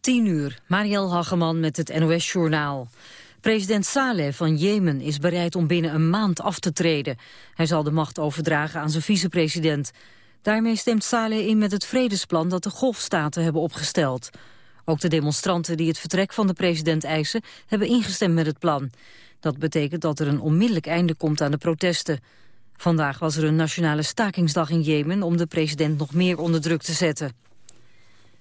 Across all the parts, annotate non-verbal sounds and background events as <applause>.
10 uur, Mariel Hageman met het NOS-journaal. President Saleh van Jemen is bereid om binnen een maand af te treden. Hij zal de macht overdragen aan zijn vicepresident. Daarmee stemt Saleh in met het vredesplan dat de golfstaten hebben opgesteld. Ook de demonstranten die het vertrek van de president eisen... hebben ingestemd met het plan. Dat betekent dat er een onmiddellijk einde komt aan de protesten. Vandaag was er een nationale stakingsdag in Jemen... om de president nog meer onder druk te zetten.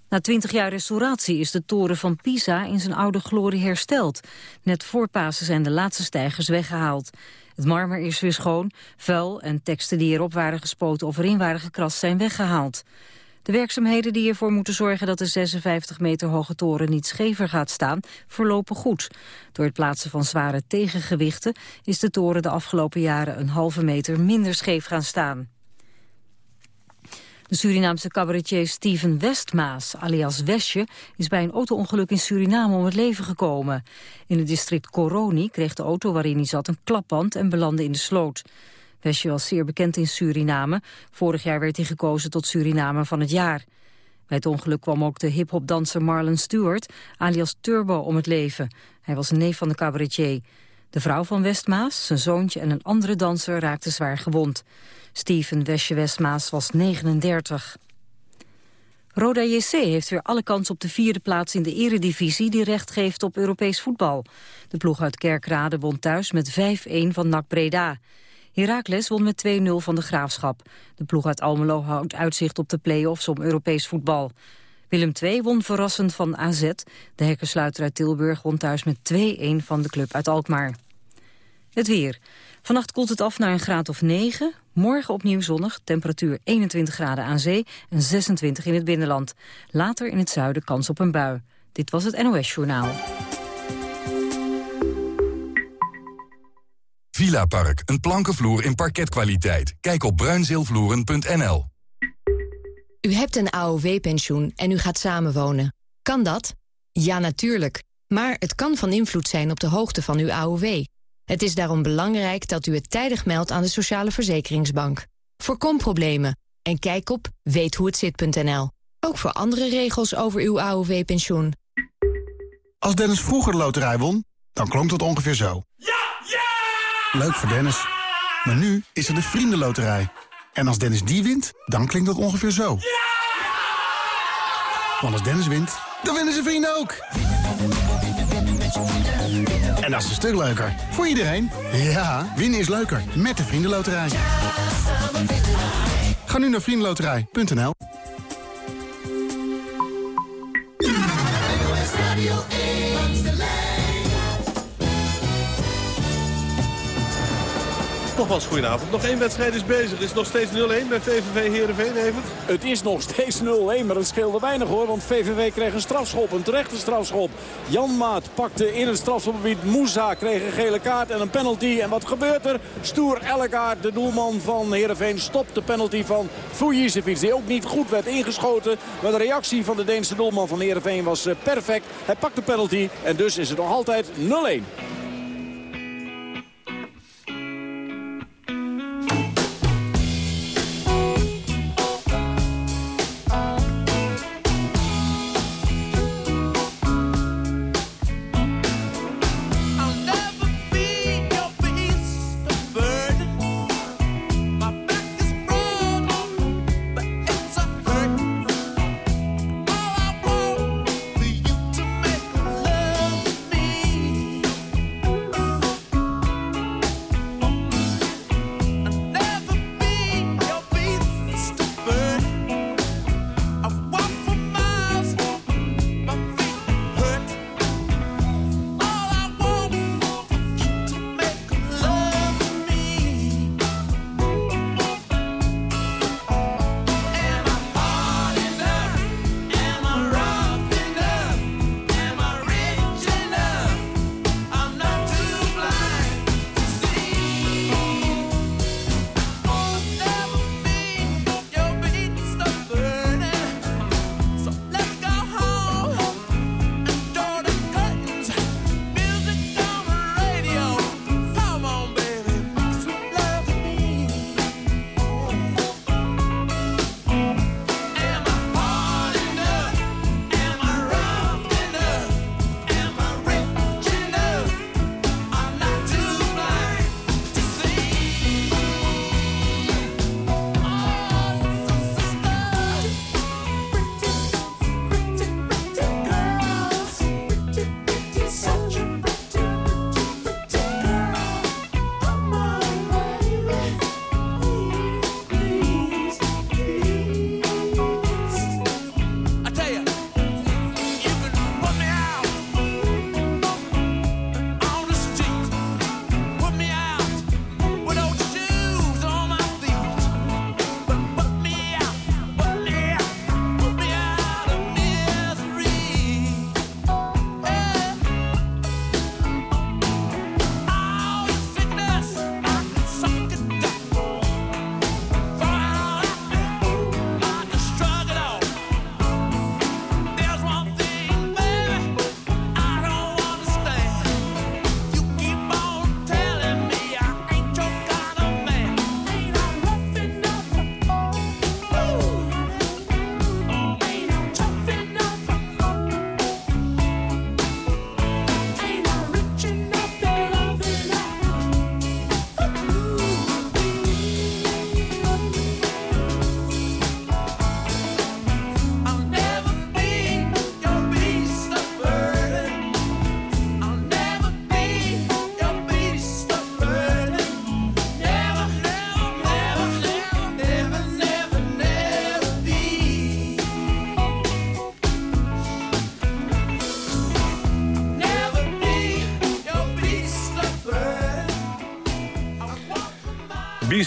Na twintig jaar restauratie is de toren van Pisa in zijn oude glorie hersteld. Net voor Pasen zijn de laatste stijgers weggehaald. Het marmer is weer schoon, vuil en teksten die erop waren gespoten of erin waren gekrast zijn weggehaald. De werkzaamheden die ervoor moeten zorgen dat de 56 meter hoge toren niet schever gaat staan, verlopen goed. Door het plaatsen van zware tegengewichten is de toren de afgelopen jaren een halve meter minder scheef gaan staan. De Surinaamse cabaretier Steven Westmaas, alias Westje, is bij een autoongeluk in Suriname om het leven gekomen. In het district Coroni kreeg de auto waarin hij zat een klapband en belandde in de sloot. Westje was zeer bekend in Suriname. Vorig jaar werd hij gekozen tot Suriname van het jaar. Bij het ongeluk kwam ook de hiphopdanser Marlon Stewart, alias Turbo, om het leven. Hij was een neef van de cabaretier. De vrouw van Westmaas, zijn zoontje en een andere danser raakten zwaar gewond. Steven Westje Westmaas was 39. Roda JC heeft weer alle kans op de vierde plaats in de eredivisie... die recht geeft op Europees voetbal. De ploeg uit Kerkrade won thuis met 5-1 van NAC Breda. Heracles won met 2-0 van de Graafschap. De ploeg uit Almelo houdt uitzicht op de play-offs om Europees voetbal. Willem II won verrassend van AZ. De hekkersluiter uit Tilburg won thuis met 2-1 van de club uit Alkmaar. Het weer. Vannacht koelt het af naar een graad of 9. Morgen opnieuw zonnig, temperatuur 21 graden aan zee en 26 in het binnenland. Later in het zuiden kans op een bui. Dit was het NOS Journaal. Villa Park, een plankenvloer in parketkwaliteit. Kijk op bruinzeelvloeren.nl. U hebt een AOW-pensioen en u gaat samenwonen. Kan dat? Ja, natuurlijk. Maar het kan van invloed zijn op de hoogte van uw AOW. Het is daarom belangrijk dat u het tijdig meldt aan de Sociale Verzekeringsbank. Voorkom problemen en kijk op weethoehetzit.nl. Ook voor andere regels over uw AOW-pensioen. Als Dennis vroeger de loterij won, dan klonk dat ongeveer zo. Ja! Ja! Leuk voor Dennis. Maar nu is er de Vriendenloterij. En als Dennis die wint, dan klinkt dat ongeveer zo. Ja! Want als Dennis wint, dan winnen zijn vrienden ook. En dat is een stuk leuker. Voor iedereen. Ja, winnen is leuker. Met de Vriendenloterij. Ga nu naar vriendenloterij.nl Nogmaals, goedenavond. Nog één wedstrijd is bezig. Het is nog steeds 0-1 bij VVV Heerenveen. Het is nog steeds 0-1, maar het scheelde weinig hoor. Want VVV kreeg een strafschop, een terechte strafschop. Jan Maat pakte in het strafschopgebied. Moussa kreeg een gele kaart en een penalty. En wat gebeurt er? Stoer Ellegaard, de doelman van Heerenveen, stopt de penalty van Fujicevic. Die ook niet goed werd ingeschoten. Maar de reactie van de Deense doelman van Heerenveen was eh, perfect. Hij pakt de penalty en dus is het nog altijd 0-1.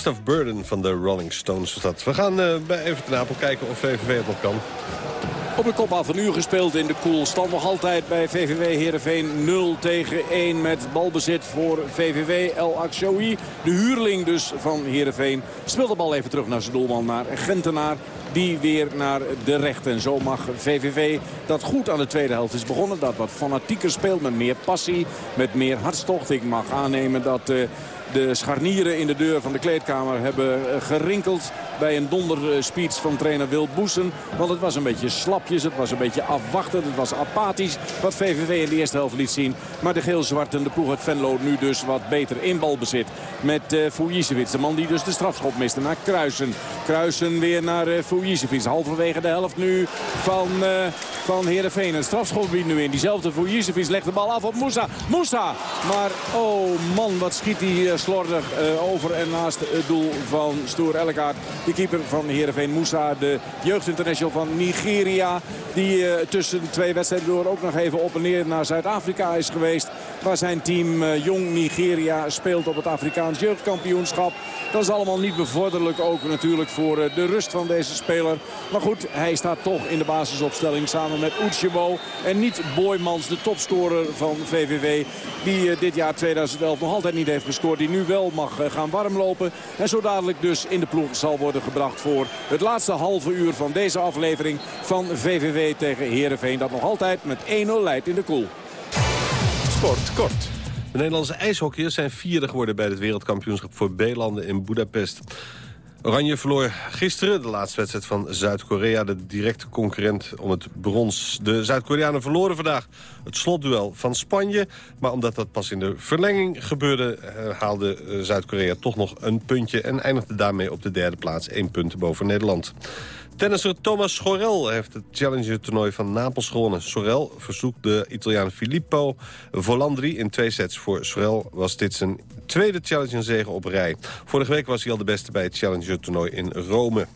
Beast of Burden van de Rolling Stones dat. We gaan uh, bij Everton Apel kijken of VVV het nog kan. Op de kop af een uur gespeeld in de koel. Stand nog altijd bij VVV Heerenveen 0 tegen 1 met balbezit voor VVV. El Akshoui, de huurling dus van Heerenveen. Speelt de bal even terug naar zijn doelman, naar Gentenaar. Die weer naar de recht. En zo mag VVV dat goed aan de tweede helft is begonnen. Dat wat fanatieker speelt met meer passie, met meer hartstocht. Ik mag aannemen dat... Uh, de scharnieren in de deur van de kleedkamer hebben eh, gerinkeld bij een donderspeech van trainer Wil Boesen. Want het was een beetje slapjes, het was een beetje afwachtend, het was apathisch wat VVV in de eerste helft liet zien. Maar de geel-zwarte, de ploeg uit Venlo nu dus wat beter in balbezit. Met uh, de man die dus de strafschop miste naar Kruisen. Kruisen weer naar uh, halverwege de helft nu van, uh, van Heerenveen. Een strafschopgebied nu in. Diezelfde Fujicevic legt de bal af op Moussa. Moussa! Maar oh man, wat schiet hij slordig over en naast het doel van Stoer Ellegaard. De keeper van Heerenveen Moussa, de jeugdinternational van Nigeria. Die uh, tussen twee wedstrijden door ook nog even op en neer naar Zuid-Afrika is geweest. Waar zijn team uh, Jong Nigeria speelt op het Afrikaans jeugdkampioenschap. Dat is allemaal niet bevorderlijk ook natuurlijk voor uh, de rust van deze speler. Maar goed, hij staat toch in de basisopstelling samen met Uchebo. En niet Boymans, de topscorer van VVV. Die dit jaar 2011 nog altijd niet heeft gescoord. Die nu wel mag gaan warmlopen. En zo dadelijk dus in de ploeg zal worden gebracht voor het laatste halve uur van deze aflevering van VVV tegen Heerenveen. Dat nog altijd met 1-0 leidt in de koel. Sport kort. De Nederlandse ijshockeyers zijn vierde geworden bij het wereldkampioenschap voor B-landen in Budapest. Oranje verloor gisteren de laatste wedstrijd van Zuid-Korea... de directe concurrent om het brons. De Zuid-Koreanen verloren vandaag het slotduel van Spanje. Maar omdat dat pas in de verlenging gebeurde... Eh, haalde eh, Zuid-Korea toch nog een puntje... en eindigde daarmee op de derde plaats, één punt boven Nederland. Tennisser Thomas Sorel heeft het Challenger-toernooi van Napels gewonnen. Sorel verzoekt de Italiaan Filippo Volandri in twee sets. Voor Sorel was dit zijn tweede Challenger-zege op rij. Vorige week was hij al de beste bij het Challenger-toernooi in Rome.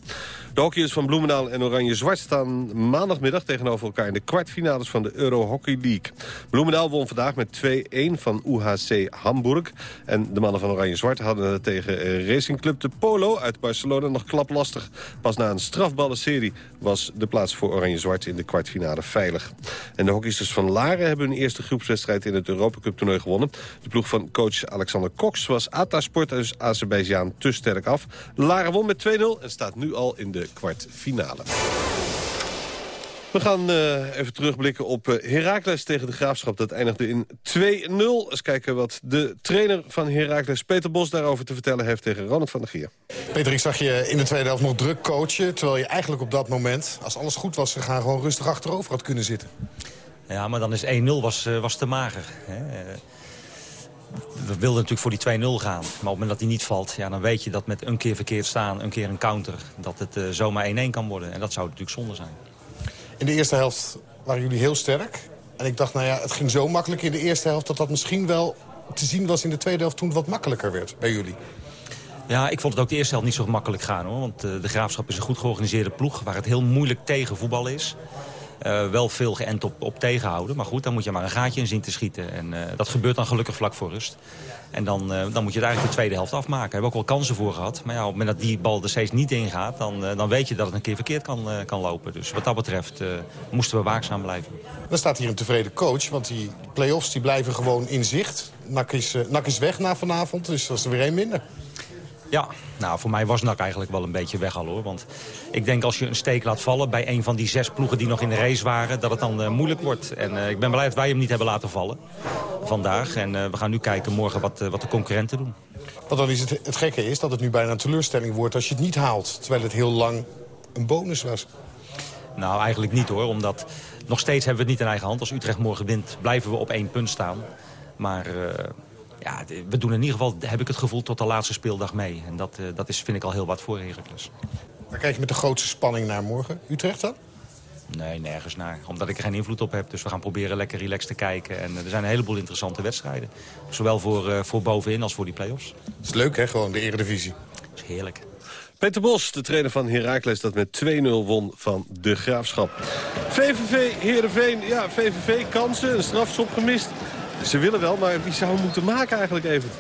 De hockeyers van Bloemendaal en Oranje-Zwart staan maandagmiddag tegenover elkaar in de kwartfinales van de Euro Hockey League. Bloemendaal won vandaag met 2-1 van UHC Hamburg. En de mannen van Oranje-Zwart hadden tegen Racing Club de Polo uit Barcelona nog klaplastig. Pas na een strafballenserie was de plaats voor Oranje-Zwart in de kwartfinale veilig. En de hockeysters van Laren hebben hun eerste groepswedstrijd in het Europa Cup toernooi gewonnen. De ploeg van coach Alexander Cox was Atasport uit Azerbeidzjan te sterk af. Laren won met 2-0 en staat nu al in de kwartfinale. We gaan uh, even terugblikken op uh, Heracles tegen de Graafschap. Dat eindigde in 2-0. Eens kijken wat de trainer van Heracles, Peter Bos, daarover te vertellen heeft tegen Ronald van der Gier. Peter, ik zag je in de tweede helft nog druk coachen. Terwijl je eigenlijk op dat moment, als alles goed was gegaan, gewoon rustig achterover had kunnen zitten. Ja, maar dan is 1-0 was, uh, was te mager. Hè? We wilden natuurlijk voor die 2-0 gaan. Maar op het moment dat die niet valt, ja, dan weet je dat met een keer verkeerd staan, een keer een counter, dat het uh, zomaar 1-1 kan worden. En dat zou natuurlijk zonde zijn. In de eerste helft waren jullie heel sterk. En ik dacht, nou ja, het ging zo makkelijk in de eerste helft... dat dat misschien wel te zien was in de tweede helft toen het wat makkelijker werd bij jullie. Ja, ik vond het ook de eerste helft niet zo makkelijk gaan. hoor. Want uh, de Graafschap is een goed georganiseerde ploeg... waar het heel moeilijk tegen voetbal is. Uh, wel veel geënt op, op tegenhouden. Maar goed, dan moet je maar een gaatje in zien te schieten. En uh, dat gebeurt dan gelukkig vlak voor rust. En dan, uh, dan moet je het eigenlijk de tweede helft afmaken. We hebben ook wel kansen voor gehad. Maar ja, op het moment dat die bal er steeds niet ingaat... dan, dan weet je dat het een keer verkeerd kan, kan lopen. Dus wat dat betreft moesten we waakzaam blijven. Dan staat hier een tevreden coach. Want die play-offs die blijven gewoon in zicht. Nak is weg na vanavond, dus dat is er weer één minder. Ja, nou, voor mij was NAC eigenlijk wel een beetje weg al hoor. Want ik denk als je een steek laat vallen bij een van die zes ploegen die nog in de race waren... dat het dan uh, moeilijk wordt. En uh, ik ben blij dat wij hem niet hebben laten vallen vandaag. En uh, we gaan nu kijken morgen wat, wat de concurrenten doen. Want dan is het, het gekke is dat het nu bijna een teleurstelling wordt als je het niet haalt. Terwijl het heel lang een bonus was. Nou, eigenlijk niet hoor. Omdat nog steeds hebben we het niet in eigen hand. Als Utrecht morgen wint, blijven we op één punt staan. Maar ja, we doen in ieder geval, heb ik het gevoel, tot de laatste speeldag mee. En dat, uh, dat is, vind ik al heel wat voor Heracles. Waar kijk je met de grootste spanning naar morgen? Utrecht dan? Nee, nergens naar. Omdat ik er geen invloed op heb. Dus we gaan proberen lekker relaxed te kijken. En uh, er zijn een heleboel interessante wedstrijden. Zowel voor, uh, voor bovenin als voor die play-offs. Het is leuk, hè? Gewoon de eredivisie. Dat is heerlijk. Peter Bos, de trainer van Heracles, dat met 2-0 won van de Graafschap. VVV, Heerenveen, ja, VVV kansen, een strafschop gemist. Ze willen wel, maar wie zou hem moeten maken eigenlijk even?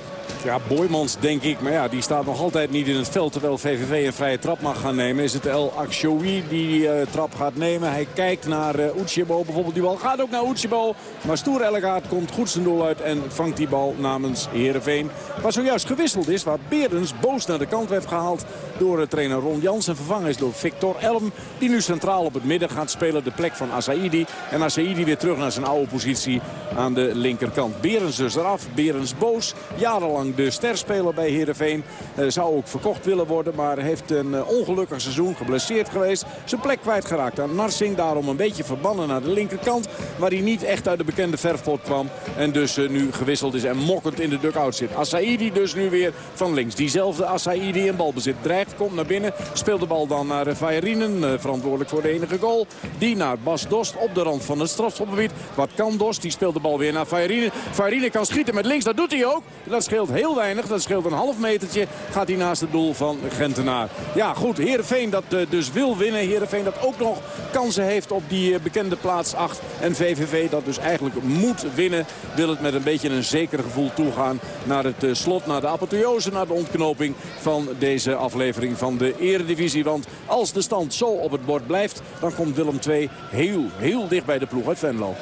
Ja, Boymans denk ik. Maar ja, die staat nog altijd niet in het veld. Terwijl VVV een vrije trap mag gaan nemen. Is het El Akshoui die uh, trap gaat nemen. Hij kijkt naar uh, Uchibo bijvoorbeeld. Die bal gaat ook naar Uchibo. Maar Stoer Ellegaard komt goed zijn doel uit. En vangt die bal namens Heerenveen. Waar zojuist gewisseld is. Waar Berens boos naar de kant werd gehaald door de trainer Ron Jans. En vervangen is door Victor Elm. Die nu centraal op het midden gaat spelen. De plek van Asaidi. En Asaidi weer terug naar zijn oude positie aan de linkerkant. Berens dus eraf. Berens boos. Jarenlang de sterspeler bij Heerenveen. Uh, zou ook verkocht willen worden. Maar heeft een uh, ongelukkig seizoen. Geblesseerd geweest. Zijn plek kwijtgeraakt aan Narsing. Daarom een beetje verbannen naar de linkerkant. Waar hij niet echt uit de bekende verfpot kwam. En dus uh, nu gewisseld is en mokkend in de dugout zit. Asaidi dus nu weer van links. Diezelfde Asaidi in balbezit. Dreigt, komt naar binnen. Speelt de bal dan naar Vajerinen. verantwoordelijk voor de enige goal. Die naar Bas Dost op de rand van het strafschopgebied. Wat kan Dost? Die speelt de bal weer naar Vajerinen. Vajerinen kan schieten met links. Dat doet hij ook. Dat scheelt heel weinig. Dat scheelt een half metertje. Gaat hij naast het doel van Gentenaar. Ja goed, Heerenveen dat uh, dus wil winnen. Heerenveen dat ook nog kansen heeft op die uh, bekende plaats 8. En VVV dat dus eigenlijk moet winnen. Wil het met een beetje een zeker gevoel toegaan naar het uh, slot. Naar de apotheose, naar de ontknoping van deze aflevering van de eredivisie. Want als de stand zo op het bord blijft, dan komt Willem II heel, heel dicht bij de ploeg uit Venlo.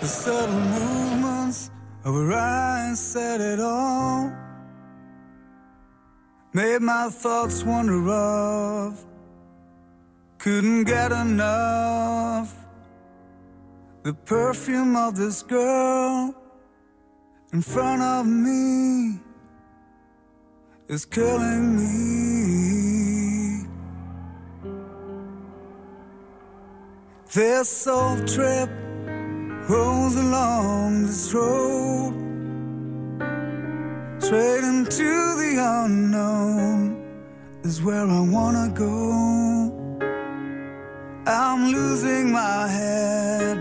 The of a set it all. Made my thoughts wander off. Couldn't get enough. The perfume of this girl In front of me Is killing me. This old trip rolls along this road, straight into the unknown is where I wanna go. I'm losing my head,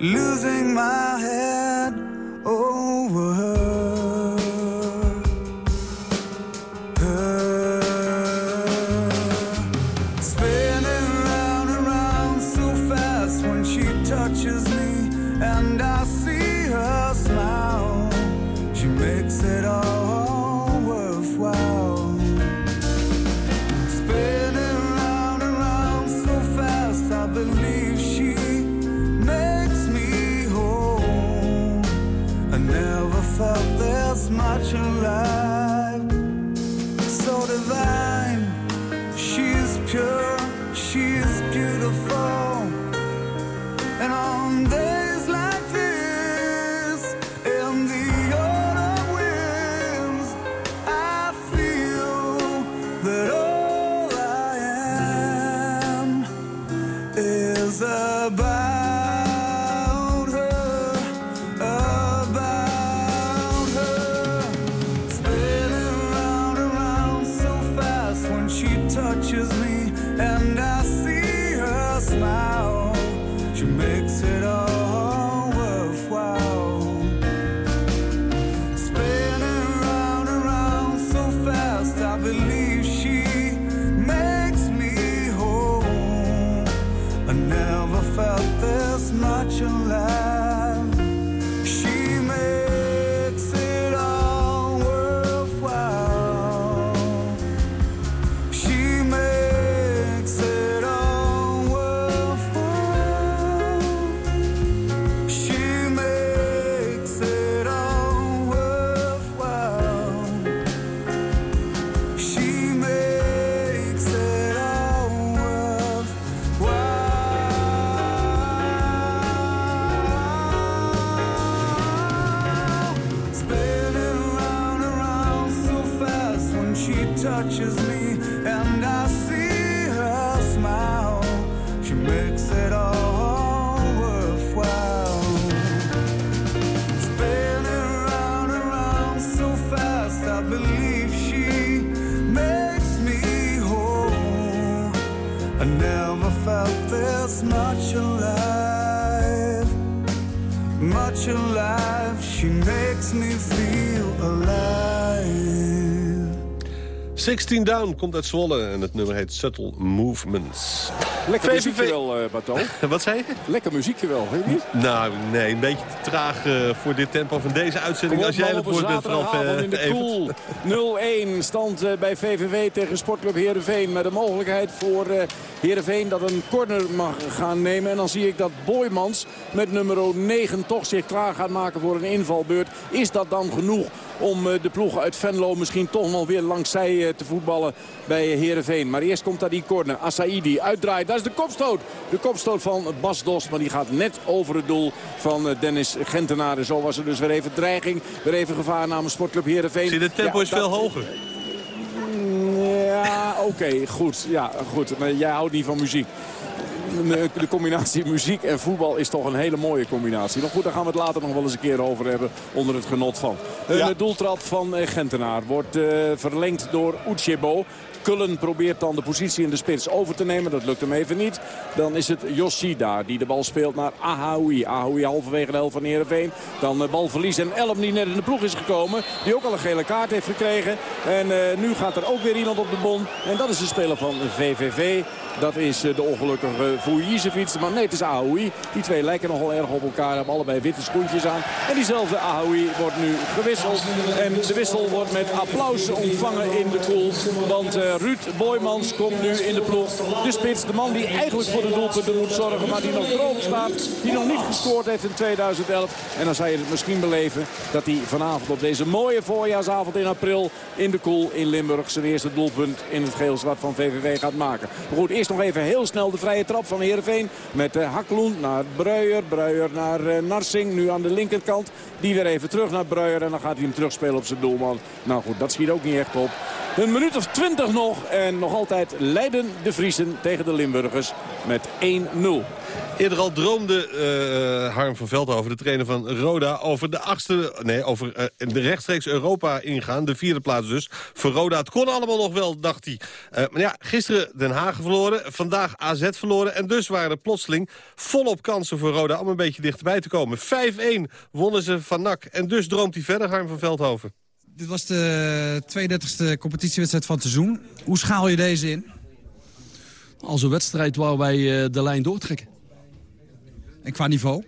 losing my head over her. 16 Down komt uit Zwolle en het nummer heet Subtle Movements. Lekker VVV... muziekje wel, uh, Bato. <laughs> Wat zei je? Lekker muziekje wel, weet je niet? Nou, nee, een beetje te traag uh, voor dit tempo van deze uitzending. Op, Als jij het woord bent vanaf uh, in de cool. 0-1 stand uh, bij VVV tegen Sportclub Heerenveen. Met de mogelijkheid voor Heerenveen dat een corner mag gaan nemen. En dan zie ik dat Boymans met nummer 9 toch zich klaar gaat maken voor een invalbeurt. Is dat dan genoeg om eh, de ploeg uit Venlo misschien toch nog weer langs zij eh, te voetballen bij Heerenveen. Maar eerst komt daar die corner. Asaidi uitdraait. Is de kopstoot. De kopstoot van Bas Dost. Maar die gaat net over het doel van eh, Dennis Gentenaar. Zo was er dus weer even dreiging. Weer even gevaar namens Sportclub Heerenveen. Zie, de tempo is veel hoger. Ja, oké, goed. Ja, goed. Maar jij houdt niet van muziek de combinatie <laughs> muziek en voetbal is toch een hele mooie combinatie. Maar goed, daar gaan we het later nog wel eens een keer over hebben onder het genot van. Ja. Een doeltrap van eh, Gentenaar wordt uh, verlengd door Uchebo. Kullen probeert dan de positie in de spits over te nemen. Dat lukt hem even niet. Dan is het Yoshida die de bal speelt naar Ahaoui. Ahaoui halverwege de helft van Heerenveen. Dan uh, balverlies en Elm die net in de ploeg is gekomen. Die ook al een gele kaart heeft gekregen. En uh, nu gaat er ook weer iemand op de bon. En dat is de speler van VVV. Dat is de ongelukkige Vujicevic. Maar nee, het is Ahaoui. Die twee lijken nogal erg op elkaar. Hebben allebei witte schoentjes aan. En diezelfde Ahaoui wordt nu gewisseld. En de wissel wordt met applaus ontvangen in de pool. Want uh, Ruud Boymans komt nu in de ploeg. De spits, de man die eigenlijk voor de doelpunten moet zorgen. Maar die nog droog staat. Die nog niet gescoord heeft in 2011. En dan zou je het misschien beleven dat hij vanavond op deze mooie voorjaarsavond in april in de koel in Limburg zijn eerste doelpunt in het geel-zwart van VVV gaat maken. Maar goed, nog even heel snel de vrije trap van Heerenveen. Met uh, Hakloen naar Breuer. Breuer naar uh, Narsing. Nu aan de linkerkant. Die weer even terug naar Breuer. En dan gaat hij hem terugspelen op zijn doelman. Nou goed, dat schiet ook niet echt op. Een minuut of twintig nog. En nog altijd leiden de Friesen tegen de Limburgers met 1-0. Eerder al droomde uh, Harm van Veldhoven, de trainer van Roda... over de achtste, nee, over uh, de rechtstreeks Europa ingaan. De vierde plaats dus. Voor Roda, het kon allemaal nog wel, dacht hij. Maar ja, gisteren Den Haag verloren, vandaag AZ verloren... en dus waren er plotseling volop kansen voor Roda om een beetje dichterbij te komen. 5-1 wonnen ze van NAC en dus droomt hij verder, Harm van Veldhoven. Dit was de 32e competitiewedstrijd van het seizoen. Hoe schaal je deze in? Als een wedstrijd waar wij de lijn doortrekken. En qua niveau?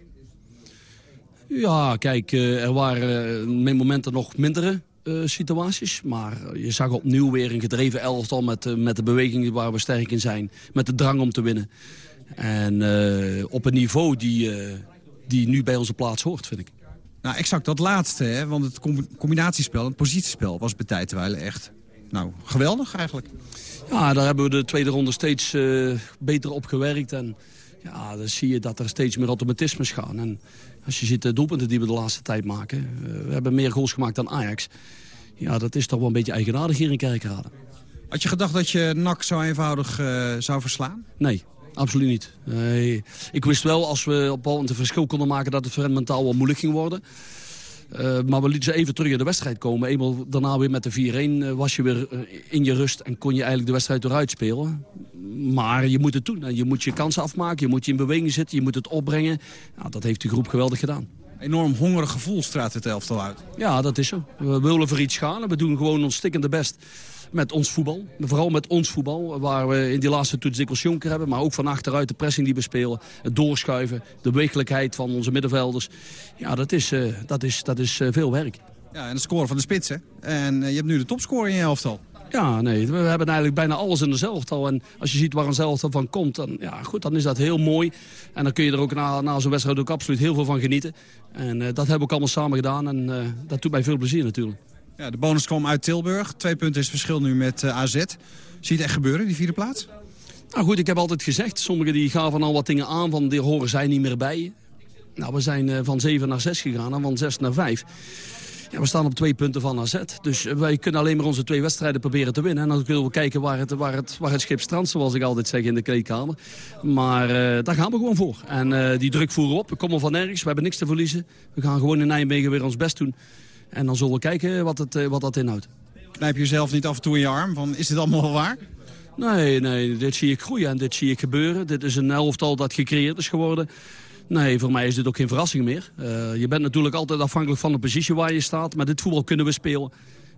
Ja, kijk, eh, er waren met momenten nog mindere uh, situaties. Maar je zag opnieuw weer een gedreven elftal met, uh, met de bewegingen waar we sterk in zijn. Met de drang om te winnen. En uh, op een niveau die, die nu bij onze plaats hoort, vind ik. Nou, exact dat laatste, hè? want het combinatiespel, het positiespel was bij tijdwijlen echt nou, geweldig eigenlijk. Ja, daar hebben we de tweede ronde steeds beter op gewerkt. En ja, dan zie je dat er steeds meer automatismes gaan. En als je ziet de doelpunten die we de laatste tijd maken... Uh, we hebben meer goals gemaakt dan Ajax. Ja, dat is toch wel een beetje eigenaardig hier in Kerkrade. Had je gedacht dat je NAC zo eenvoudig uh, zou verslaan? Nee, absoluut niet. Nee. Ik wist wel, als we op een verschil konden maken... dat het voor hen mentaal wel moeilijk ging worden... Uh, maar we lieten ze even terug in de wedstrijd komen. Eenmaal daarna weer met de 4-1 was je weer in je rust... en kon je eigenlijk de wedstrijd eruit spelen. Maar je moet het doen. Je moet je kansen afmaken, je moet je in beweging zitten, je moet het opbrengen. Ja, dat heeft de groep geweldig gedaan. Enorm hongerig gevoel straat het elftal uit. Ja, dat is zo. We willen voor iets gaan en we doen gewoon ons stikkende best met ons voetbal. Vooral met ons voetbal, waar we in die laatste toets dikwijls Jonker hebben. Maar ook van achteruit de pressing die we spelen. Het doorschuiven, de beweeglijkheid van onze middenvelders. Ja, dat is, uh, dat is, dat is uh, veel werk. Ja, en de score van de spitsen. En uh, je hebt nu de topscore in je elftal. Ja, nee, we hebben eigenlijk bijna alles in dezelfde al. En als je ziet waar een zelftal van komt, dan, ja, goed, dan is dat heel mooi. En dan kun je er ook na, na zo'n wedstrijd ook absoluut heel veel van genieten. En uh, dat hebben we ook allemaal samen gedaan. En uh, dat doet mij veel plezier natuurlijk. Ja, de bonus kwam uit Tilburg. Twee punten is verschil nu met uh, AZ. Zie je het echt gebeuren, die vierde plaats? Nou goed, ik heb altijd gezegd, sommigen die gaven al wat dingen aan van, die horen zij niet meer bij. Nou, we zijn van 7 naar 6 gegaan en van 6 naar 5. Ja, we staan op twee punten van AZ. Dus wij kunnen alleen maar onze twee wedstrijden proberen te winnen. En dan kunnen we kijken waar het, waar het, schip strandt, zoals ik altijd zeg in de kleedkamer. Maar daar gaan we gewoon voor. En die druk voeren op. We komen van nergens. We hebben niks te verliezen. We gaan gewoon in Nijmegen weer ons best doen. En dan zullen we kijken wat, het, eh, wat dat inhoudt. Knijp jezelf niet af en toe in je arm? Van, is dit allemaal wel waar? Nee, nee, dit zie ik groeien en dit zie ik gebeuren. Dit is een elftal dat gecreëerd is geworden. Nee, voor mij is dit ook geen verrassing meer. Eh, je bent natuurlijk altijd afhankelijk van de positie waar je staat. Maar dit voetbal kunnen we spelen.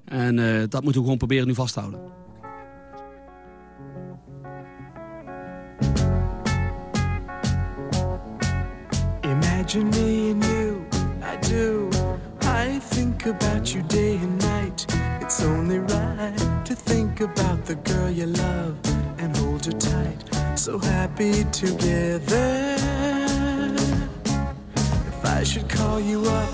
En eh, dat moeten we gewoon proberen nu vast te houden. Imagine me the girl you love and hold her tight. So happy together. If I should call you up,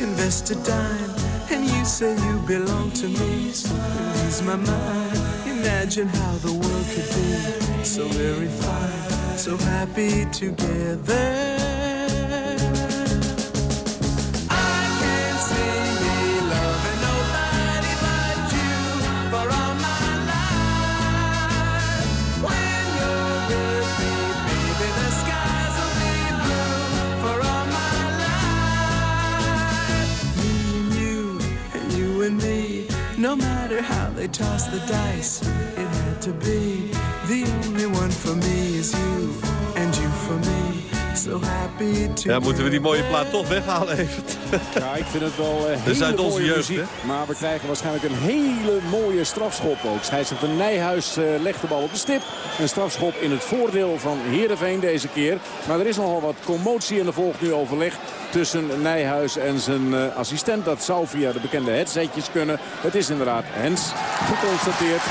invest a dime, and you say you belong to me, lose my mind. Imagine how the world could be so very fine, so happy together. How they toss the dice, it had to be. The only one for me is you, and you for me. So happy to Ja, moeten we die mooie plaat toch weghalen even? Ja, ik vind het wel <laughs> uh, hele uit onze mooie jeugd, muziek. hè? Maar we krijgen waarschijnlijk een hele mooie strafschop ook. Scheidsrechter Nijhuis uh, legt de bal op de stip. Een strafschop in het voordeel van Heerenveen deze keer. Maar er is nogal wat commotie en er volgt nu overleg tussen Nijhuis en zijn uh, assistent. Dat zou via de bekende headsetjes kunnen. Het is inderdaad Hens geconstateerd.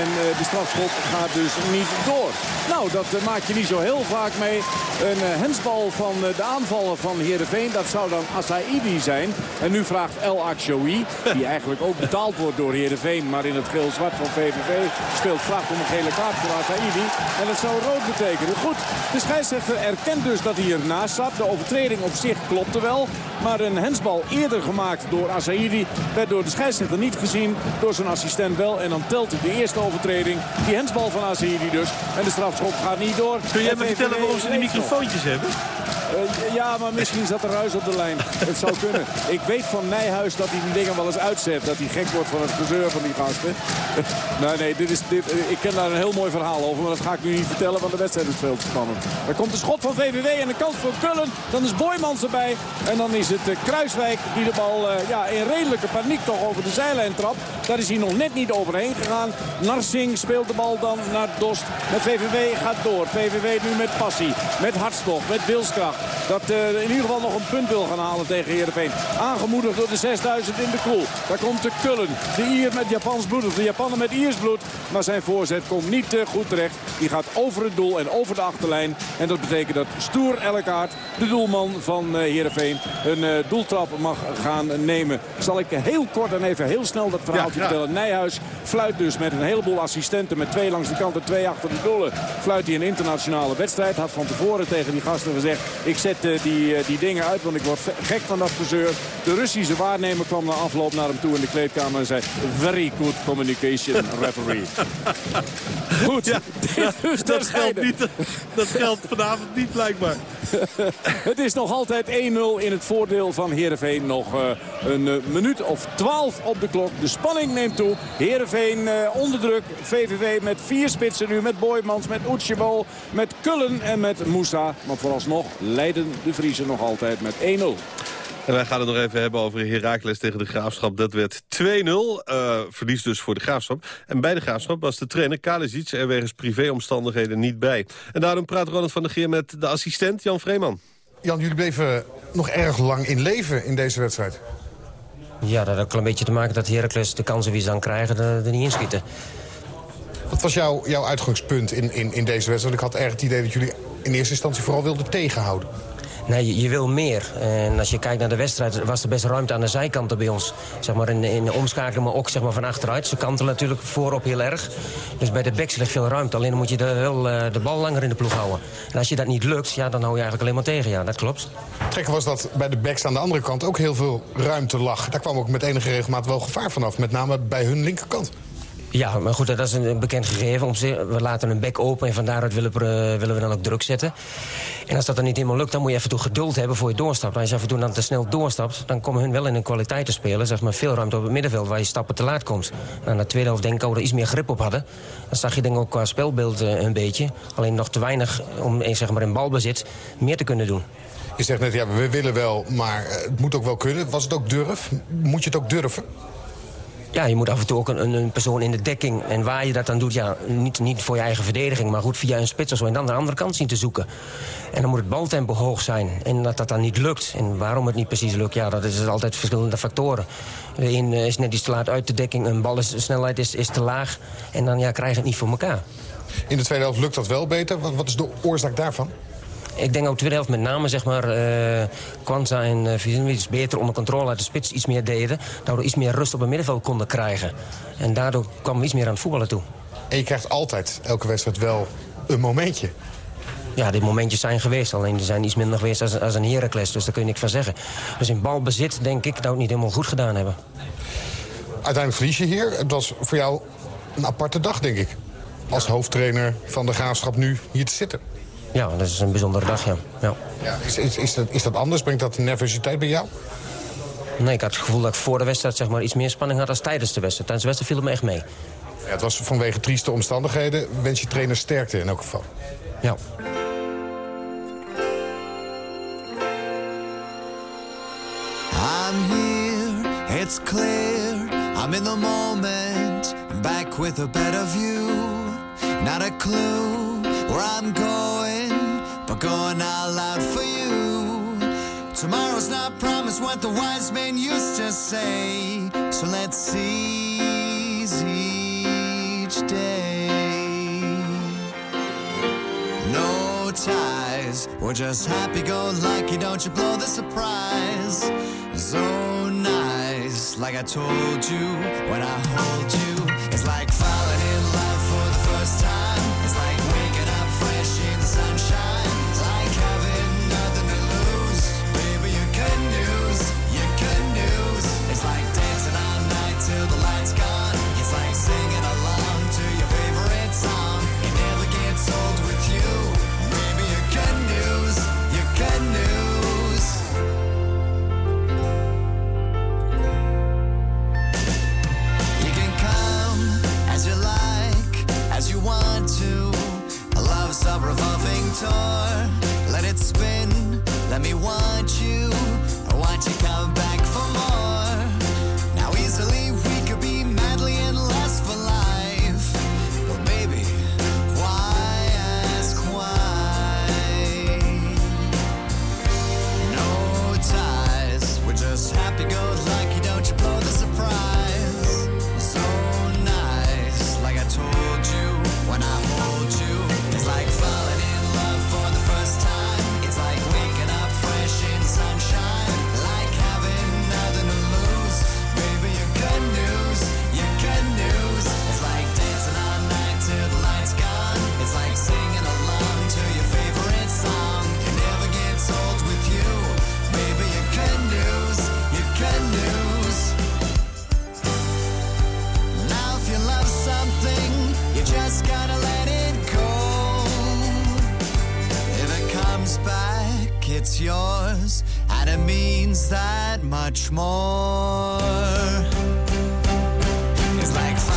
En uh, de strafschop gaat dus niet door. Nou, dat uh, maak je niet zo heel vaak mee. Een hensbal van de aanvaller van Heerenveen. Dat zou dan Asaidi zijn. En nu vraagt El Akshoui, die eigenlijk ook betaald wordt door Heerenveen. Maar in het geel-zwart van VVV speelt vraagt om een gele kaart voor Asaidi. En dat zou rood betekenen. Goed, de scheidsrechter erkent dus dat hij ernaast zat. De overtreding op zich klopte wel. Maar een hensbal eerder gemaakt door Asaidi werd door de scheidsrechter niet gezien. Door zijn assistent wel. En dan telt de eerste overtreding. Die hensbal van Asaidi dus. En de strafschop gaat niet door. Kun jij En me vertellen waarom ze die microfoontjes hebben? Uh, ja, maar misschien zat er ruis op de lijn. Het zou kunnen. Ik weet van Nijhuis dat hij die dingen wel eens uitzet. Dat hij gek wordt van het gezeur van die gasten. <laughs> nee, nee, dit is, dit, ik ken daar een heel mooi verhaal over. Maar dat ga ik nu niet vertellen, want de wedstrijd is veel te spannend. Er komt een schot van VVV en de kans voor Kullen. Dan is Boymans erbij. En dan is het uh, Kruiswijk die de bal ja, in redelijke paniek toch over de zijlijn trapt. Daar is hij nog net niet overheen gegaan. Narsing speelt de bal dan naar Dost. Met VVV gaat door. VVV nu met passie. Met hartstocht. Met wilskracht. Dat uh, in ieder geval nog een punt wil gaan halen tegen Heerenveen. Aangemoedigd door de 6000 in de koel. Daar komt de Kullen. De Ier met Japans bloed. Of de Japaner met Iers bloed. Maar zijn voorzet komt niet uh, goed terecht. Die gaat over het doel en over de achterlijn. En dat betekent dat Stoer Elkaard, de doelman van uh, Heerenveen, een doeltrap mag gaan nemen. Zal ik heel kort en even heel snel dat verhaal Ja, ja. vertellen. Nijhuis fluit dus met een heleboel assistenten. Met twee langs de kant en twee achter de doelen. Fluit hij een internationale wedstrijd. Had van tevoren tegen die gasten gezegd. Ik zet die, uh, die dingen uit, want ik word gek van dat gezeur. De Russische waarnemer kwam na afloop naar hem toe in de kleedkamer en zei... Very good communication, referee. <laughs> Goed, Ja, <laughs> dus dat, geldt niet, dat geldt vanavond niet blijkbaar. <laughs> Het is nog altijd 1-0 in het voordeel van Heerenveen. Nog uh, een uh, minuut of 12 op de klok. De spanning neemt toe. Heerenveen uh, onder druk. VVV met vier spitsen nu. Met Boymans, met Utsjebol, met Kullen en met Moussa. Maar vooralsnog leiden de Vriezen nog altijd met 1-0. En wij gaan het nog even hebben over Heracles tegen de Graafschap. Dat werd 2-0. eh, verlies dus voor de Graafschap. En bij de Graafschap was de trainer Kalisic er wegens privéomstandigheden niet bij. En daarom praat Ronald van der Geer met de assistent Jan Vreeman. Jan, jullie bleven nog erg lang in leven in deze wedstrijd. Ja, dat had ook wel een beetje te maken dat Heracles de kansen die ze dan krijgen er, er niet inschieten. Wat was jouw, jouw uitgangspunt in, in, in deze wedstrijd? Ik had erg het idee dat jullie in eerste instantie vooral wilden tegenhouden. Nee, je, je wil meer. En als je kijkt naar de wedstrijd, was er best ruimte aan de zijkanten bij ons. Zeg maar in, in de omschakeling, maar ook zeg maar van achteruit. Ze kanten natuurlijk voorop heel erg. Dus bij de backs ligt veel ruimte. Alleen dan moet je de, wel eh, de bal langer in de ploeg houden. En als je dat niet lukt, ja, dan hou je eigenlijk alleen maar tegen. Ja, dat klopt. Het gekke was dat bij de backs aan de andere kant ook heel veel ruimte lag. Daar kwam ook met enige regelmaat wel gevaar vanaf. Met name bij hun linkerkant. Ja, maar goed, dat is een bekend gegeven. We laten een bek open en van daaruit willen, we- willen we dan ook druk zetten. En als dat dan niet helemaal lukt, dan moet je even toe geduld hebben voor je doorstapt. Als je af en toe dan te snel doorstapt, dan komen hun wel in een kwaliteit te spelen. Zeg maar veel ruimte op het middenveld waar je stappen te laat komt. Nou, na de tweede helft denk ik ook dat iets meer grip op hadden. Dan zag je denk ik ook qua spelbeeld eh, een beetje. Alleen nog te weinig om eh, zeg maar, in balbezit meer te kunnen doen. Je zegt net, ja, we willen wel, maar eh, het moet ook wel kunnen. Was het ook durf? Moet je het ook durven? Ja, je moet af en toe ook een, een, persoon in de dekking. En waar je dat dan doet, ja, niet, niet voor je eigen verdediging... maar goed via een spits of zo. En dan de andere kant zien te zoeken. En dan moet het baltempo hoog zijn. En dat dat dan niet lukt. En waarom het niet precies lukt, ja, dat is dus altijd verschillende factoren. De een is net iets te laat uit de dekking. Een ballensnelheid is, is te laag. En dan ja, krijg je het niet voor elkaar. In de tweede helft lukt dat wel beter. Wat, wat is de oorzaak daarvan? Ik denk ook de tweede helft met name, zeg maar, uh, Kwanza en uh, beter onder controle uit de spits iets meer deden. Daardoor iets meer rust op het middenveld konden krijgen. En daardoor kwamen we iets meer aan het voetballen toe. En je krijgt altijd, elke wedstrijd, wel een momentje. Ja, die momentjes zijn geweest. Alleen die zijn iets minder geweest als, als een Heracles. Dus daar kun je niks van zeggen. Dus in balbezit denk ik dat we het niet helemaal goed gedaan hebben. Uiteindelijk verlies je hier. Het was voor jou een aparte dag, denk ik. Als hoofdtrainer van de Graafschap nu hier te zitten. Ja, dat is een bijzondere dag, ja. ja. ja is, is, is, dat, is dat anders? Brengt dat nervositeit bij jou? Nee, ik had het gevoel dat ik voor de wedstrijd zeg maar, iets meer spanning had... dan tijdens de wedstrijd. Tijdens de wedstrijd viel het me echt mee. Ja, het was vanwege trieste omstandigheden. Wens je trainer sterkte in elk geval. Ja. I'm here, it's clear. I'm in the moment. Back with a better view. Not a clue where I'm going, going all out for you. Tomorrow's not promised what the wise men used to say. So let's seize each day. No ties, we're just happy go lucky, don't you blow the surprise. So nice, like I told you when I hold you, it's like falling in love yours, and it means that much more. It's like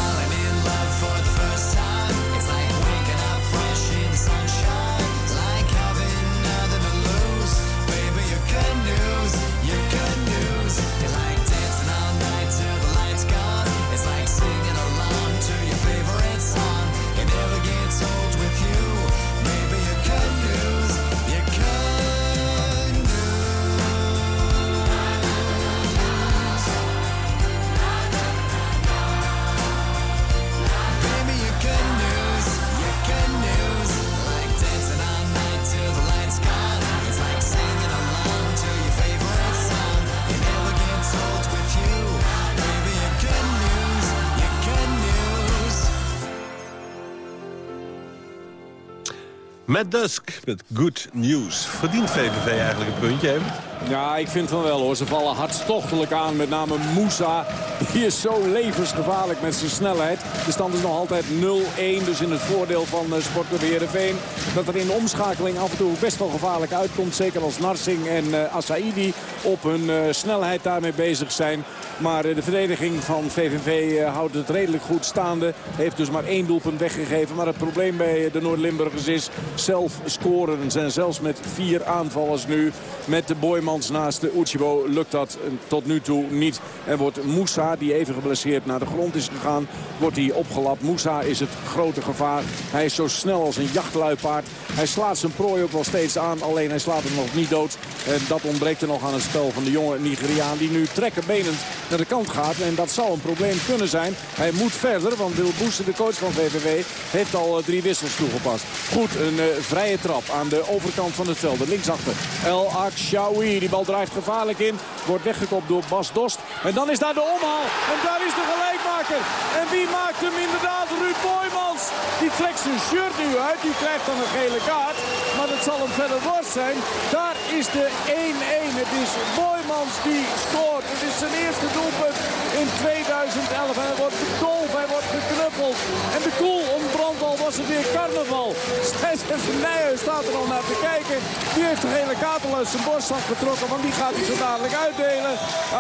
Matt Dusk met Good News. Verdient VVV eigenlijk een puntje, even? Ja, ik vind van wel hoor. Ze vallen hartstochtelijk aan. Met name Moussa. Die is zo levensgevaarlijk met zijn snelheid. De stand is nog altijd 0-1. Dus in het voordeel van uh, Sportclub Heerenveen. Dat er in de omschakeling af en toe best wel gevaarlijk uitkomt. Zeker als Narsing en uh, Assaidi op hun uh, snelheid daarmee bezig zijn. Maar de verdediging van VVV houdt het redelijk goed staande. Heeft dus maar één doelpunt weggegeven. Maar het probleem bij de Noord-Limburgers is zelf scoren. Ze zijn zelfs met vier aanvallers nu. Met de Boyman Naast de Uchibo lukt dat tot nu toe niet. En wordt Moussa, die even geblesseerd naar de grond is gegaan, wordt hij opgelapt. Moussa is het grote gevaar. Hij is zo snel als een jachtluipaard. Hij slaat zijn prooi ook wel steeds aan, alleen hij slaat hem nog niet dood. En dat ontbreekt er nog aan het spel van de jonge Nigeriaan die nu trekkenbenend naar de kant gaat. En dat zou een probleem kunnen zijn. Hij moet verder, want Wil Boesten, de coach van VVV, heeft al eh, drie wissels toegepast. Goed, een uh, vrije trap aan de overkant van het veld. Linksachter El Akshawi. Die bal draait gevaarlijk in. Wordt weggekopt door Bas Dost. En dan is daar de omhaal. En daar is de gelijkmaker. En wie maakt hem inderdaad? Ruud Boymans. Die trekt zijn shirt nu uit. Die krijgt dan een gele kaart. Maar dat zal hem verder worst zijn. Daar is de 1-1. Het is Boymans die scoort. Het is zijn eerste doelpunt in 2011. En hij wordt bedolven. Hij wordt geknuppeld. En de koel ontbrandt al was het weer carnaval. Stijs Nijhuis staat er al naar te kijken. Die heeft de gele kaart al uit zijn borstzak getrokken. Want die gaat hij zo dadelijk uitdelen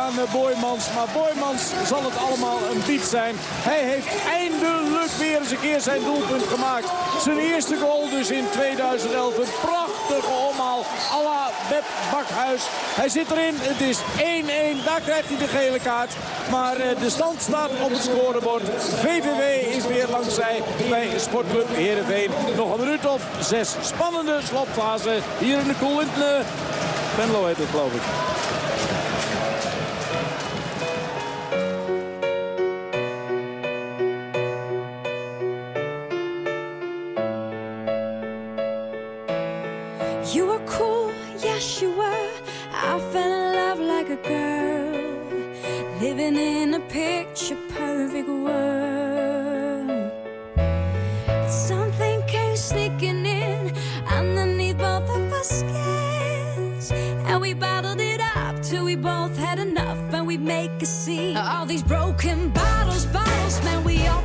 aan eh, Boymans. Maar Boymans zal het allemaal een bied zijn. Hij heeft eindelijk weer eens een keer zijn doelpunt gemaakt. Zijn eerste goal dus in 2011. Een prachtige omhaal à la Beb Bakhuis. Hij zit erin. Het is 1-1. Daar krijgt hij de gele kaart. Maar eh, de stand staat op het scorebord. VVW is weer langs zij bij Sportclub Heerenveen. Nog een minuut of zes. Spannende slotfase hier in de koel in uh, Venlo heet het geloof ik. A perfect world. But something came sneaking in underneath both of our skins, and we bottled it up till we both had enough, and we make a scene. All these broken bottles, bottles, man, we all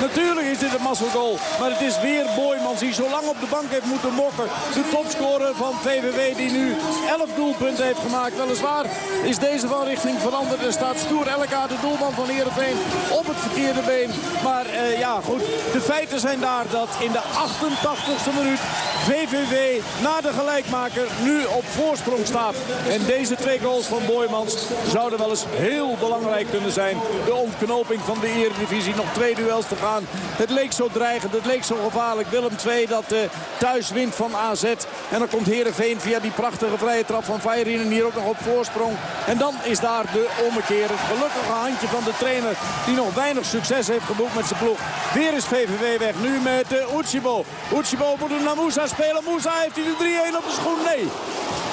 Natuurlijk is dit een mazzelgoal. Maar het is weer Boymans die zo lang op de bank heeft moeten mokken. De topscorer van VVW die nu 11 doelpunten heeft gemaakt. Weliswaar is deze van richting veranderd. Er staat Stoer Elkaar, de doelman van Heerenveen, op het verkeerde been. Maar eh, ja, goed. De feiten zijn daar dat in de 88ste minuut VVV na de gelijkmaker nu op voorsprong staat. En deze twee goals van Boymans zouden wel eens heel belangrijk kunnen zijn. De ontknoping van de Eredivisie. Nog twee duels te gaan. Het leek zo dreigend, het leek zo gevaarlijk. Willem II dat eh, thuis wint van AZ. En dan komt Heerenveen via die prachtige vrije trap van Feyenoord hier ook nog op voorsprong. En dan is daar de ommekeer. Het gelukkige handje van de trainer die nog weinig succes heeft geboekt met zijn ploeg. Weer is VVV weg. Nu met uh, Uchibo. Uchibo moet hem naar Moussa spelen. Moussa heeft hij de 3-1 op de schoen. Nee.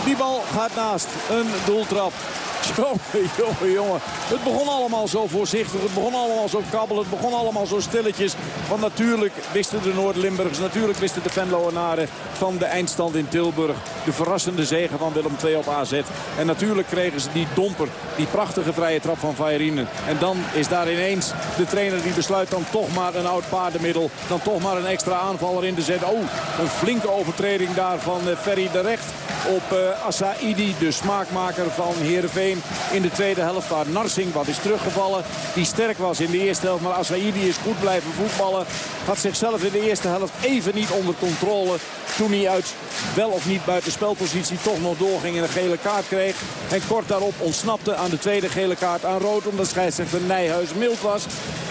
Die bal gaat naast. Een doeltrap. Jongen, <laughs> jongen, jongen. Het begon allemaal zo voorzichtig. Het begon allemaal zo kabbel. Het begon allemaal zo stilletjes. Want natuurlijk wisten de Noord-Limburgers, natuurlijk wisten de Venloenaren van de eindstand in Tilburg. De verrassende zegen van Willem II op AZ. En natuurlijk kregen ze die domper, die prachtige vrije trap van Vajerinen. En dan is daar ineens de trainer die besluit dan toch maar een oud paardenmiddel. Dan toch maar een extra aanvaller in te zetten. Oh, een flinke overtreding daar van eh, Ferry de Recht op uh, Assaidi, de smaakmaker van Heerenveen. In de tweede helft waar Narsing wat is teruggevallen. Die sterk was in de eerste helft, maar Assaidi is goed blijven voetballen. Had zichzelf in de eerste helft even niet onder controle. Toen hij uit wel of niet buitenspelpositie toch nog doorging en een gele kaart kreeg. En kort daarop ontsnapte aan de tweede gele kaart aan rood. Omdat scheidsrechter Nijhuis mild was.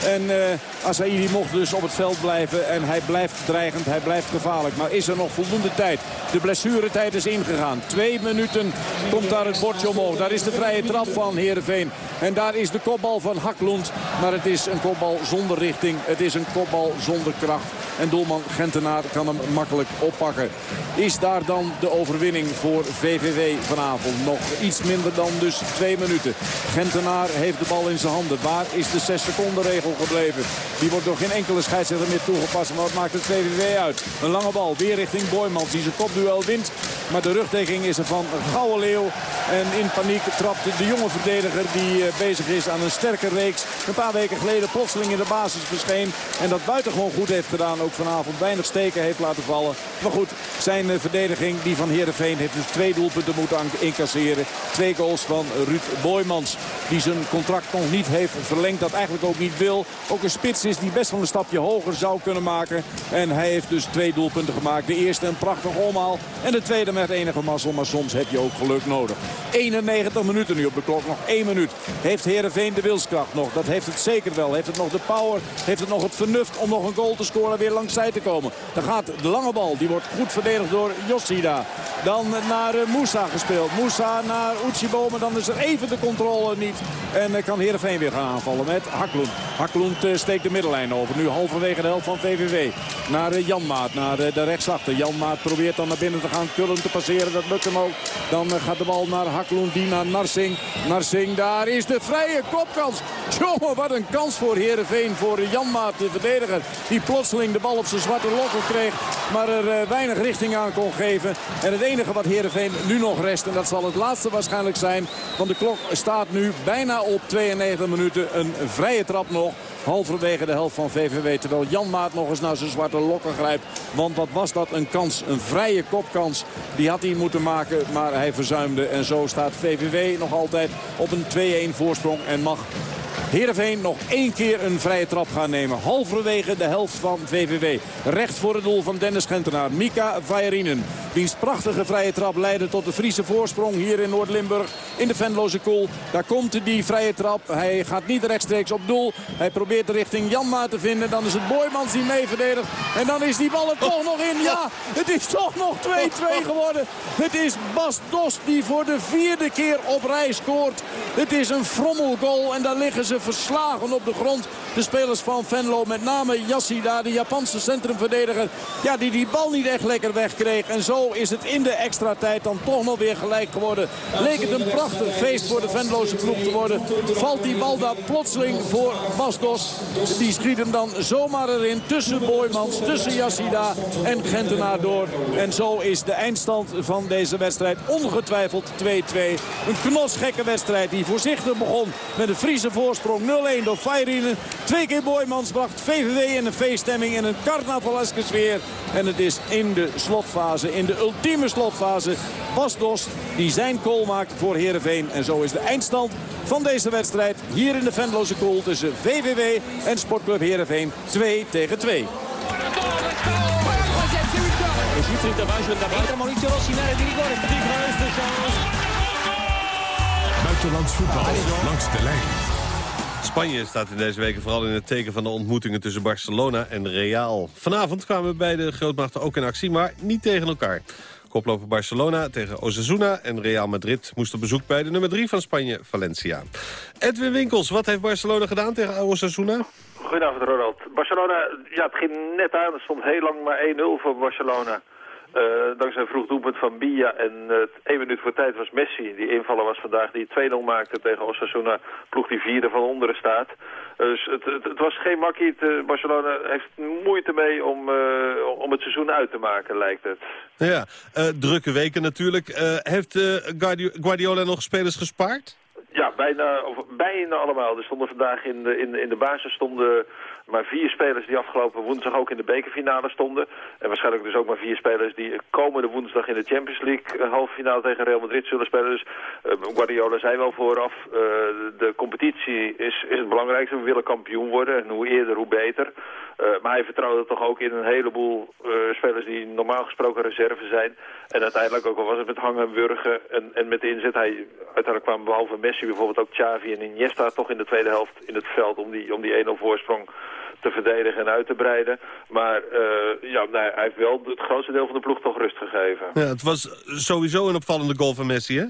En uh, Assaidi mocht dus op het veld blijven. En hij blijft dreigend, hij blijft gevaarlijk. Maar is er nog voldoende tijd? De blessuretijd is ingegaan. Twee minuten komt daar het bordje omhoog. Daar is de vrije trap van Heerenveen. En daar is de kopbal van Haklund. Maar het is een kopbal zonder richting. Het is een kopbal zonder kracht. En doelman Gentenaar kan hem makkelijk oppakken. Is daar dan de overwinning voor VVV vanavond? Nog iets minder dan dus twee minuten. Gentenaar heeft de bal in zijn handen. Waar is de 6 seconden regel gebleven? Die wordt door geen enkele scheidsrechter meer toegepast. Maar wat maakt het VVV uit? Een lange bal weer richting Boymans die zijn kopduel wint. Maar de rugdekking is er van Gouwe Leeuw. En in paniek trapt de jonge verdediger die bezig is aan een sterke reeks. Een paar weken geleden plotseling in de basis verscheen. En dat buitengewoon goed heeft gedaan. Ook vanavond weinig steken heeft laten vallen. Maar goed, zijn verdediging, die van Heerenveen, heeft dus twee doelpunten moeten incasseren. Twee goals van Ruud Boymans. Die zijn contract nog niet heeft verlengd. Dat eigenlijk ook niet wil. Ook een spits is die best wel een stapje hoger zou kunnen maken. En hij heeft dus twee doelpunten gemaakt. De eerste een prachtig omhaal. En de tweede met enige mazzel. Maar soms heb je ook geluk nodig. 91 minuten nu op de klok. Nog één minuut. Heeft Heerenveen de wilskracht nog? Dat heeft het zeker wel. Heeft het nog de power? Heeft het nog het vernuft om nog een goal te scoren weer langs zij te komen? Dan gaat de lange bal. Die wordt goed verdedigd door Yoshida. Dan naar uh, Moussa gespeeld. Moussa naar Uchibo. Maar dan is er even de controle niet. En uh, kan Heerenveen weer gaan aanvallen met Haklund. Haklund uh, steekt de middellijn over. Nu halverwege de helft van VVV. Naar Janmaat. Naar de rechtsachter. Janmaat probeert dan naar binnen te gaan. Kullen te passeren. Dat lukt hem ook. Dan gaat de bal naar Haklund. Die naar Narsing. Narsing. Daar is de vrije kopkans. Jongen, wat een kans voor Heerenveen. Voor Janmaat, de verdediger. Die plotseling de bal op zijn zwarte lokken kreeg. Maar er weinig richting aan kon geven. En het enige wat Heerenveen nu nog rest. En dat zal het laatste waarschijnlijk zijn. Want de klok staat nu bijna op 92 minuten. Een vrije trap nog halverwege de helft van VVW. Terwijl Jan Maat nog eens naar zijn zwarte lokken grijpt. Want wat was dat een kans, een vrije kopkans. Die had hij moeten maken, maar hij verzuimde. En zo staat VVW nog altijd op een 2-1 voorsprong. En mag Heerenveen nog één keer een vrije trap gaan nemen. Halverwege de helft van VVV. Recht voor het doel van Dennis Gentenaar. Mika Vajerinen. Wiens prachtige vrije trap leidde tot de Friese voorsprong hier in Noord-Limburg. In de Venloze Kool. Daar komt die vrije trap. Hij gaat niet rechtstreeks op doel. Hij probeert de richting Janma te vinden. Dan is het Boymans die mee verdedigt. En dan is die bal er toch nog in. Ja, het is toch nog 2-2 geworden. Het is Bas Dost die voor de vierde keer op rij scoort. Het is een frommelgoal en daar liggen ze verslagen op de grond. De spelers van Venlo, met name Yassida, de Japanse centrumverdediger. Ja, die die bal niet echt lekker wegkreeg. En zo is het in de extra tijd dan toch nog weer gelijk geworden. Leek het een prachtig feest voor de Venloze ploeg te worden. Valt die bal daar plotseling voor Bastos. Die schiet hem dan zomaar erin tussen Boymans, tussen Yassida en Gentenaar door. En zo is de eindstand van deze wedstrijd ongetwijfeld 2-2. Een knotsgekke wedstrijd die voorzichtig begon met een Friese voorsprong 0-1 door Feyrinen. Twee keer Boymans bracht VVV in een feeststemming in een carnavaleske sfeer. En het is in de slotfase, in de ultieme slotfase, Bas die zijn goal maakt voor Heerenveen. En zo is de eindstand van deze wedstrijd hier in de Venloze Kool tussen VVV en Sportclub Heerenveen 2 tegen 2. Buitenlands voetbal langs de lijn. Spanje staat in deze weken vooral in het teken van de ontmoetingen tussen Barcelona en Real. Vanavond kwamen beide grootmachten ook in actie, maar niet tegen elkaar. Koploper Barcelona tegen Osasuna en Real Madrid moest op bezoek bij de nummer 3 van Spanje, Valencia. Edwin Winkels, wat heeft Barcelona gedaan tegen Osasuna? Goedenavond Ronald. Barcelona, ja het ging net aan, het stond heel lang maar 1-0 voor Barcelona. Dankzij een vroeg doelpunt van Bia en uh, één minuut voor tijd was Messi. Die invaller was vandaag die 2-0 maakte tegen Osasuna. Ploeg die vierde van onderen staat. Dus het, het, was geen makkie. Barcelona heeft moeite mee om, om het seizoen uit te maken, lijkt het. Ja, drukke weken natuurlijk. heeft Guardiola nog spelers gespaard? Bijna, of bijna allemaal. Er stonden vandaag in de, in, in de basis stonden maar vier spelers die afgelopen woensdag ook in de bekerfinale stonden. En waarschijnlijk dus ook maar vier spelers die komende woensdag in de Champions League eh, halve finale tegen Real Madrid zullen spelen. Dus uh, Guardiola zei wel vooraf, uh, de competitie is, is het belangrijkste. We willen kampioen worden en hoe eerder hoe beter. Maar hij vertrouwde toch ook in een heleboel spelers die normaal gesproken reserve zijn. En uiteindelijk ook al was het met hangen en en, en met de inzet. Hij, uiteindelijk kwamen behalve Messi bijvoorbeeld ook Xavi en Iniesta toch in de tweede helft in het veld om die, om die 1-0 voorsprong te verdedigen en uit te breiden. Maar uh, ja, nee, hij heeft wel het grootste deel van de ploeg toch rust gegeven. Ja, het was sowieso een opvallende goal van Messi, hè?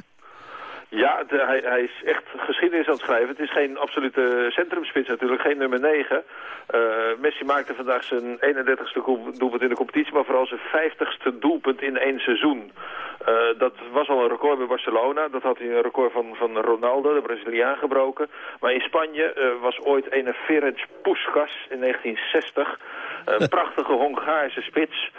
Ja, hij, hij, is echt geschiedenis aan het schrijven. Het is geen absolute centrumspits natuurlijk, geen nummer 9. Uh, eh, Messi maakte vandaag zijn 31ste doelpunt in de competitie, maar vooral zijn 50ste doelpunt in één seizoen. Uh, dat was al een record bij Barcelona. Dat had hij een record van, van Ronaldo, de Braziliaan, gebroken. Maar in Spanje uh, was ooit een Ferenc Puskas in 1960. Een <laughs> prachtige Hongaarse spits.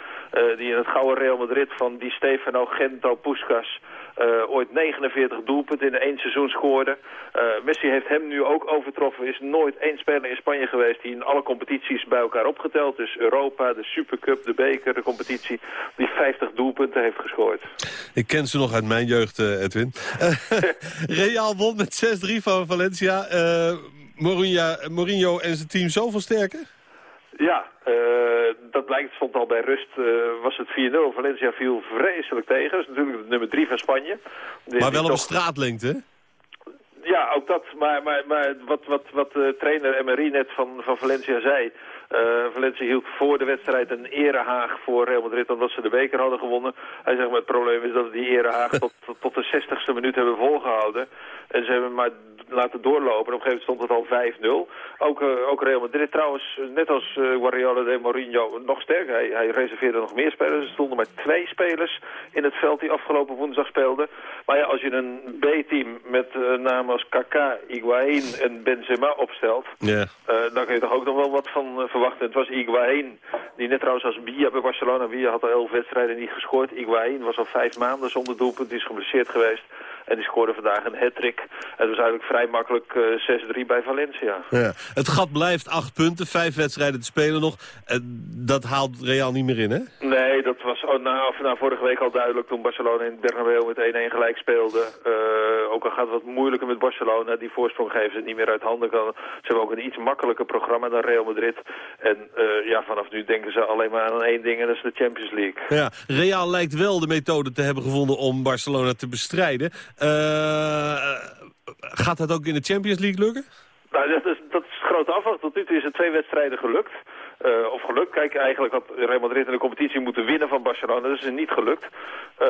die in het gouden Real Madrid van Di Stefano, Gento, Puskas uh, ooit 49 doelpunten in één seizoen scoorde. Uh, Messi heeft hem nu ook overtroffen. Er is nooit één speler in Spanje geweest die in alle competities bij elkaar opgeteld. Dus Europa, de Supercup, de beker, de competitie. Die 50 doelpunten heeft gescoord. Ik ken ze nog uit mijn jeugd, uh, Edwin. <laughs> Real won met 6-3 van Valencia. Mourinho, Mourinho en zijn team zoveel sterker? Ja, uh, dat blijkt, stond al bij rust, uh, was het 4-0. Valencia viel vreselijk tegen. Dat is natuurlijk de nummer 3 van Spanje. maar wel op straatlengte, Ja, ook dat. Maar, maar, maar wat, wat, wat de trainer Emery net van, van Valencia zei... Uh, Valencia hield voor de wedstrijd een erehaag voor Real Madrid omdat ze de beker hadden gewonnen. Hij zegt maar het probleem is dat die erehaag <laughs> tot, tot de 60ste minuut hebben volgehouden. En ze hebben maar laten doorlopen. Op een gegeven moment stond het al 5-0. Ook, uh, ook Real Madrid trouwens, net als uh, Guardiola de Mourinho, nog sterker. Hij, hij, reserveerde nog meer spelers. Er stonden maar twee spelers in het veld die afgelopen woensdag speelden. Maar ja, als je een B-team met uh, namen als Kaká, Higuaín en Benzema opstelt... Yeah. dan kun je toch ook nog wel wat van verwachten. Het was Higuaín, die net trouwens als Bia bij Barcelona... Bia had al elf wedstrijden niet gescoord. Higuaín was al vijf maanden zonder doelpunt, die is geblesseerd geweest. En die scoorde vandaag een hat-trick. Het was eigenlijk vrij makkelijk uh, eh, 6-3 bij Valencia. Ja. Het gat blijft acht punten, vijf wedstrijden te spelen nog. Uh, dat haalt Real niet meer in, hè? Nee, dat was oh, nou, nou, vorige week al duidelijk toen Barcelona in Bernabeu met 1-1 gelijk speelde. Uh, ook al gaat het wat moeilijker met Barcelona, die voorsprong geven ze niet meer uit handen. Kan. Ze hebben ook een iets makkelijker programma dan Real Madrid. En ja, vanaf nu denken ze alleen maar aan één ding en dat is de Champions League. Ja, Real lijkt wel de methode te hebben gevonden om Barcelona te bestrijden. Uh, gaat dat ook in de Champions League lukken? Nou, dat is, dat is grote afwacht. Tot nu toe is het twee wedstrijden gelukt. Uh, of gelukt. Kijk, eigenlijk had Real Madrid in de competitie moeten winnen van Barcelona. Dat is niet gelukt. Uh,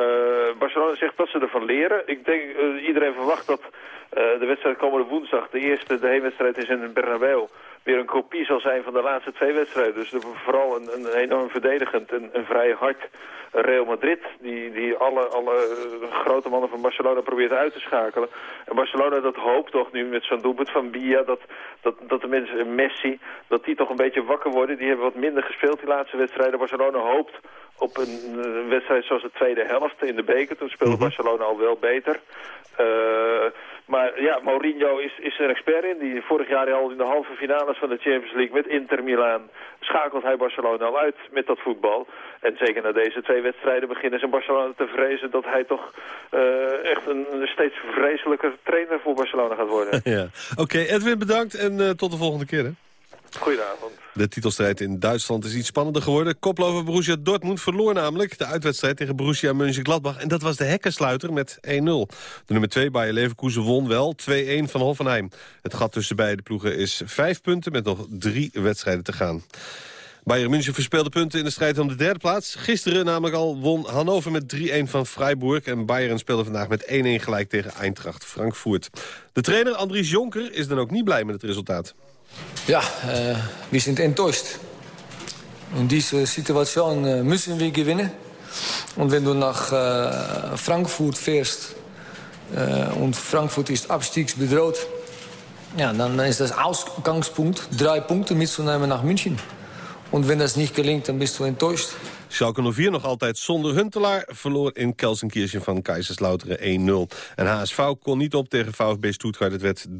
Barcelona zegt dat ze ervan leren. Ik denk, iedereen verwacht dat de wedstrijd komende woensdag, de eerste, de heenwedstrijd is in Bernabeu weer een kopie zal zijn van de laatste twee wedstrijden. Dus vooral een, een enorm verdedigend en een vrij hard Real Madrid... die, die alle, alle grote mannen van Barcelona probeert uit te schakelen. En Barcelona dat hoopt toch nu met zo'n doelpunt van Bia... Dat, dat, dat de mensen, Messi, dat die toch een beetje wakker worden. Die hebben wat minder gespeeld die laatste wedstrijden. Barcelona hoopt op een, wedstrijd zoals de tweede helft in de beker. Toen speelde mhm. Barcelona al wel beter. Uh, maar ja, Mourinho is, is er expert in. Die vorig jaar al in de halve finales van de Champions League met Inter Milaan schakelt hij Barcelona al uit met dat voetbal. En zeker na deze twee wedstrijden beginnen ze in Barcelona te vrezen dat hij toch uh, echt een, een, steeds vreselijker trainer voor Barcelona gaat worden. <laughs> ja. Oké, Edwin bedankt en uh, tot de volgende keer. Hè? Goedenavond. De titelstrijd in Duitsland is iets spannender geworden. Koploper Borussia Dortmund verloor namelijk de uitwedstrijd tegen Borussia Mönchengladbach. En dat was de hekkensluiter met 1-0. De nummer 2 Bayer Leverkusen won wel 2-1 van Hoffenheim. Het gat tussen beide ploegen is 5 punten met nog drie wedstrijden te gaan. Bayern München verspeelde punten in de strijd om de derde plaats. Gisteren namelijk al won Hannover met 3-1 van Freiburg. En Bayern speelde vandaag met 1-1 gelijk tegen Eintracht Frankfurt. De trainer Andries Jonker is dan ook niet blij met het resultaat. Ja, äh, wir sind enttäuscht. In dieser Situation äh, müssen wir gewinnen. Und wenn du nach Frankfurt fährst äh, und Frankfurt ist abstiegsbedroht, ja, dann ist das Ausgangspunkt, drei Punkte mitzunehmen nach München. Und wenn das nicht gelingt, dann bist du enttäuscht. Schalke 04 nog altijd zonder Huntelaar. Verloor in Kelsenkirchen van Kaiserslauteren 1-0. En HSV kon niet op tegen VfB Stuttgart. Het werd 3-0.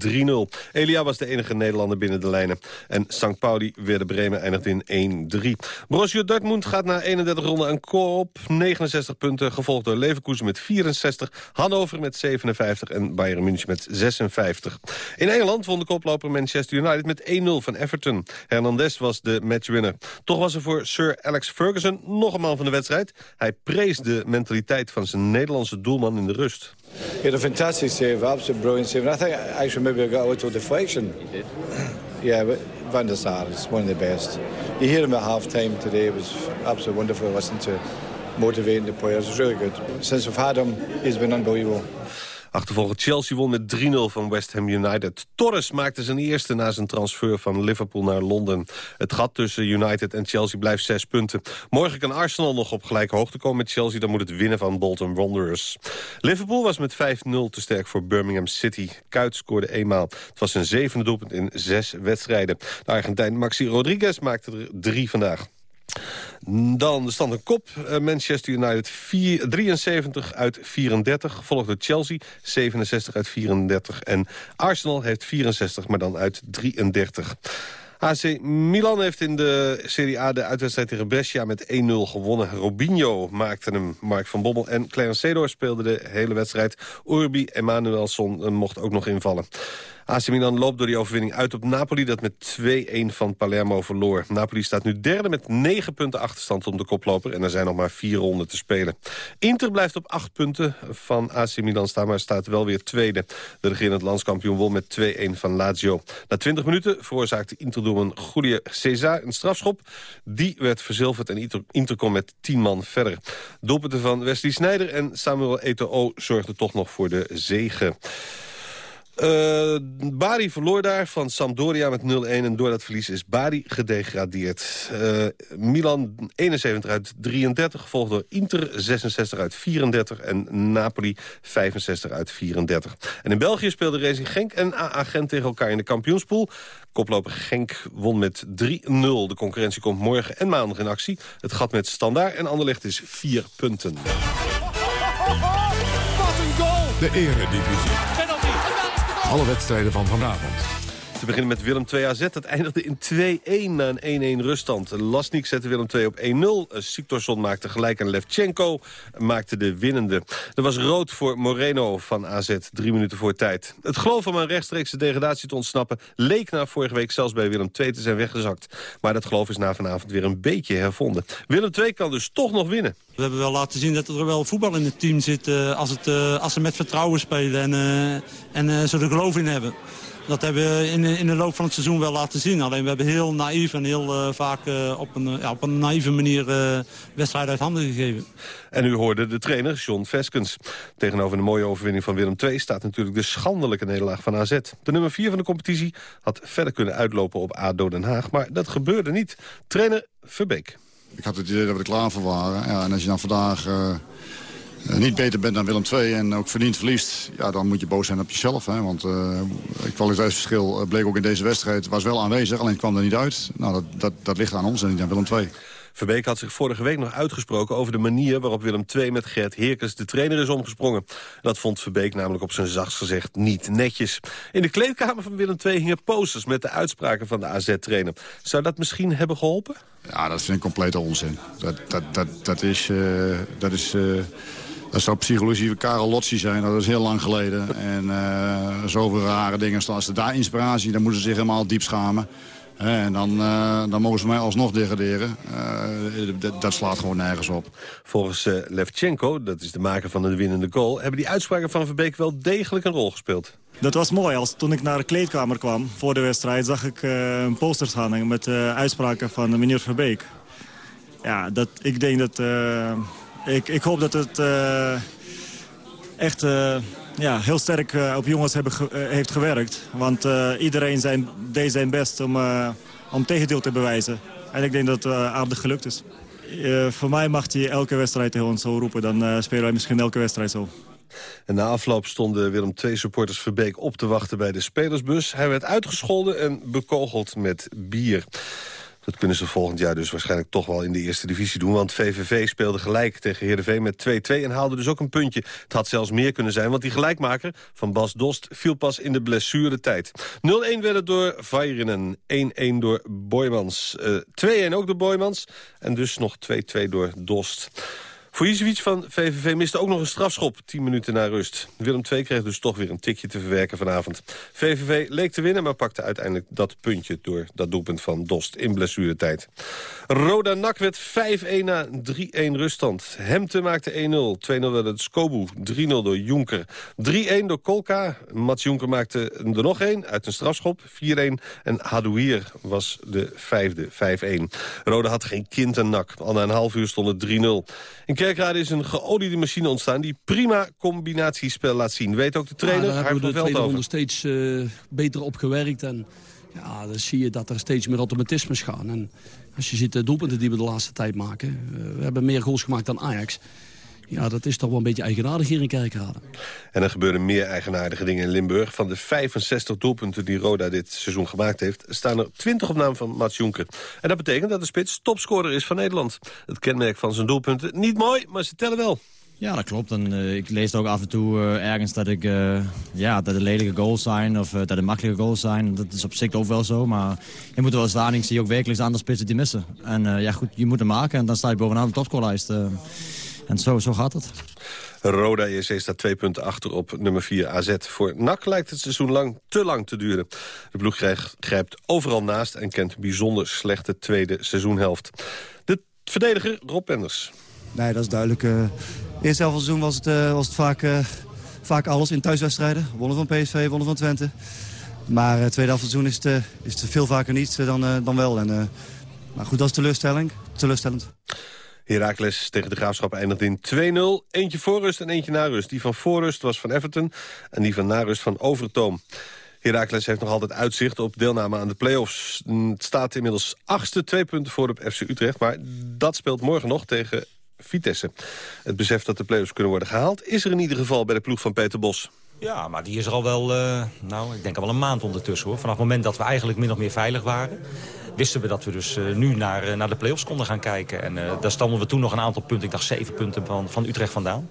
Elia was de enige Nederlander binnen de lijnen. En St. Pauli weer de Bremen eindigde in 1-3. Borussia Dortmund gaat na 31 ronden een kop. 69 punten, gevolgd door Leverkusen met 64. Hannover met 57 en Bayern München met 56. In Engeland won de koploper Manchester United met 1-0 van Everton. Hernandez was de matchwinner. Toch was er voor Sir Alex Ferguson nog een man van de wedstrijd. Hij prees de mentaliteit van zijn Nederlandse doelman in de rust. He had a fantastic save, absolute brilliant save. And I think actually maybe I got a little deflection. <clears throat> Yeah, but Van der Sar is one of the best. You hear him at half-time today. It was absolutely wonderful to listen to motivating the players. It's really good. Since we've had him, he's been unbelievable. Achtervolger Chelsea won met 3-0 van West Ham United. Torres maakte zijn eerste na zijn transfer van Liverpool naar Londen. Het gat tussen United en Chelsea blijft zes punten. Morgen kan Arsenal nog op gelijke hoogte komen met Chelsea. Dan moet het winnen van Bolton Wanderers. Liverpool was met 5-0 te sterk voor Birmingham City. Kuit scoorde eenmaal. Het was zijn zevende doelpunt in zes wedstrijden. De Argentijn Maxi Rodriguez maakte er drie vandaag. Dan de stand een kop. Uh, Manchester United 4, 73 uit 34. Gevolgd door Chelsea 67 uit 34. En Arsenal heeft 64, maar dan uit 33. AC Milan heeft in de Serie A de uitwedstrijd tegen Brescia met 1-0 gewonnen. Robinho maakte hem, Mark van Bommel en Clarence Seedorf speelden de hele wedstrijd. Urbi Emanuelson mocht ook nog invallen. AC Milan loopt door die overwinning uit op Napoli... dat met 2-1 van Palermo verloor. Napoli staat nu derde met 9 punten achterstand om de koploper... en er zijn nog maar vier ronden te spelen. Inter blijft op 8 punten van AC Milan staan... maar staat wel weer tweede. De regerend landskampioen won met 2-1 van Lazio. Na 20 minuten veroorzaakte Inter door een goede Cesar een strafschop. Die werd verzilverd en Inter, Inter kon met 10 man verder. Doelpunten van Wesley Sneijder en Samuel Eto'o zorgden toch nog voor de zege. Uh, Bari verloor daar van Sampdoria met 0-1. En door dat verlies is Bari gedegradeerd. Uh, Milan 71 uit 33, gevolgd door Inter 66 uit 34... en Napoli 65 uit 34. En in België speelden Racing Genk en AA Gent tegen elkaar in de kampioenspool. Koploper Genk won met 3-0. De concurrentie komt morgen en maandag in actie. Het gat met Standaard en Anderlecht is 4 punten. Wat een goal! De eredivisie. Alle wedstrijden van vanavond. Te beginnen met Willem 2 AZ. Dat eindigde in 2-1 na een 1-1 ruststand. Lasnik zette Willem 2 op 1-0. Siktorsson maakte gelijk en Levchenko maakte de winnende. Er was rood voor Moreno van AZ, drie minuten voor tijd. Het geloof om een rechtstreekse degradatie te ontsnappen... leek na vorige week zelfs bij Willem 2 te zijn weggezakt. Maar dat geloof is na vanavond weer een beetje hervonden. Willem 2 kan dus toch nog winnen. We hebben wel laten zien dat er wel voetbal in het team zit... Uh, als, het, uh, als ze met vertrouwen spelen en, en ze er geloof in hebben. Dat hebben we in, in de loop van het seizoen wel laten zien. Alleen we hebben heel naïef en heel uh, vaak uh, op, een, ja, op een naïeve manier uh, wedstrijd uit handen gegeven. En u hoorde de trainer John Veskens. Tegenover de mooie overwinning van Willem II staat natuurlijk de schandelijke nederlaag van AZ. De nummer 4 van de competitie had verder kunnen uitlopen op ADO Den Haag. Maar dat gebeurde niet. Trainer Verbeek. Ik had het idee dat we er klaar voor waren. Ja, en als je dan vandaag uh, niet beter bent dan Willem II en ook verdiend verliest... Ja, dan moet je boos zijn op jezelf. Hè? Want uh, het kwaliteitsverschil bleek ook in deze wedstrijd... was wel aanwezig, alleen kwam er niet uit. Nou, dat, dat, dat ligt aan ons en niet aan Willem II. Verbeek had zich vorige week nog uitgesproken over de manier waarop Willem II met Gert Heerkens de trainer is omgesprongen. Dat vond Verbeek namelijk op zijn zachtst gezegd niet netjes. In de kleedkamer van Willem II hingen posters met de uitspraken van de AZ-trainer. Zou dat misschien hebben geholpen? Ja, dat vind ik complete onzin. Dat, dat, dat, dat is... Uh, dat is uh... Dat zou psychologie van Karel Lotzi zijn, dat is heel lang geleden. En uh, zoveel rare dingen. Als ze daar inspiratie, dan moeten ze zich helemaal diep schamen. En dan, uh, dan mogen ze mij alsnog degraderen. Uh, dat slaat gewoon nergens op. Volgens uh, Levchenko, dat is de maker van de winnende goal... hebben die uitspraken van Verbeek wel degelijk een rol gespeeld. Dat was mooi. Als, toen ik naar de kleedkamer kwam voor de wedstrijd... zag ik een posters hangen met uitspraken van meneer Verbeek. Ja, dat, ik denk dat... ik, ik hoop dat het echt ja, heel sterk uh, op jongens hebben heeft gewerkt. Want iedereen zijn, deed zijn best om, om tegendeel te bewijzen. En ik denk dat het aardig gelukt is. eh, voor mij mag hij elke wedstrijd tegen ons zo roepen. Dan eh, spelen wij misschien elke wedstrijd zo. En na afloop stonden Willem II supporters Verbeek op te wachten bij de spelersbus. Hij werd uitgescholden en bekogeld met bier. Dat kunnen ze volgend jaar dus waarschijnlijk toch wel in de eerste divisie doen. Want VVV speelde gelijk tegen Heerenveen met 2-2 en haalde dus ook een puntje. Het had zelfs meer kunnen zijn, want die gelijkmaker van Bas Dost... viel pas in de blessuretijd. 0-1 werd het door Vairinen, 1-1 door Boymans. Uh, 2-1 ook door Boymans en dus nog 2-2 door Dost. Vujicevic van VVV miste ook nog een strafschop, 10 minuten na rust. Willem II kreeg dus toch weer een tikje te verwerken vanavond. VVV leek te winnen, maar pakte uiteindelijk dat puntje... door dat doelpunt van Dost in blessuretijd. Roda Nak werd 5-1 na 3-1 ruststand. Hemte maakte 1-0, 2-0 werd het Skobu, 3-0 door Jonker. 3-1 door Kolka, Mats Jonker maakte er nog één uit een strafschop, 4-1. En Hadouier was de vijfde, 5-1. Roda had geen kind en Nak, al na een half uur stond het 3-0. In Kerkrade is een geoliede machine ontstaan... die prima combinatiespel laat zien. Weet ook de trainer, ja, daar hebben we de tweede ronde steeds uh, beter op gewerkt. En ja, dan zie je dat er steeds meer automatismes gaan. En als je ziet de doelpunten die we de laatste tijd maken... Uh, we hebben meer goals gemaakt dan Ajax... Ja, dat is toch wel een beetje eigenaardig hier in Kerkrade. En er gebeuren meer eigenaardige dingen in Limburg. Van de 65 doelpunten die Roda dit seizoen gemaakt heeft... staan er 20 op naam van Mats Jonker. En dat betekent dat de spits topscorer is van Nederland. Het kenmerk van zijn doelpunten niet mooi, maar ze tellen wel. Ja, dat klopt. En uh, ik lees ook af en toe uh, ergens dat, ik, uh, ja, dat er lelijke goals zijn of dat er makkelijke goals zijn. Dat is op zich ook wel zo, maar je moet er wel staan. Ik zie ook werkelijk andere spitsen die missen. En ja, goed, je moet hem maken en dan sta je bovenaan de topscorelijst. En zo, zo gaat het. Roda EC staat twee punten achter op nummer 4 AZ. Voor NAC lijkt het seizoen lang te lang te duren. De ploeg grijpt overal naast en kent een bijzonder slechte tweede seizoenhelft. De verdediger Rob Penders. Nee, dat is duidelijk. Uh, eerste helft van het seizoen was het, uh, was het vaak, uh, vaak alles in thuiswedstrijden. Wonnen van PSV, wonnen van Twente. Maar uh, tweede helft van het seizoen is het, is het veel vaker niet dan, dan wel. En, maar goed, dat is teleurstelling. teleurstellend. Heracles tegen de Graafschap eindigt in 2-0. Eentje voor rust en eentje na rust. Die van voorrust was van Everton en die van narust van Overtoom. Heracles heeft nog altijd uitzicht op deelname aan de play-offs. Het staat inmiddels achtste, twee punten voor op FC Utrecht. Maar dat speelt morgen nog tegen Vitesse. Het besef dat de play-offs kunnen worden gehaald... is er in ieder geval bij de ploeg van Peter Bos. Ja, maar die is er al wel, uh, nou, ik denk al wel een maand ondertussen. hoor. Vanaf het moment dat we eigenlijk min of meer veilig waren wisten we dat we dus uh, nu naar, uh, naar de play-offs konden gaan kijken. En daar stonden we toen nog een aantal punten, ik dacht zeven punten van, van Utrecht vandaan.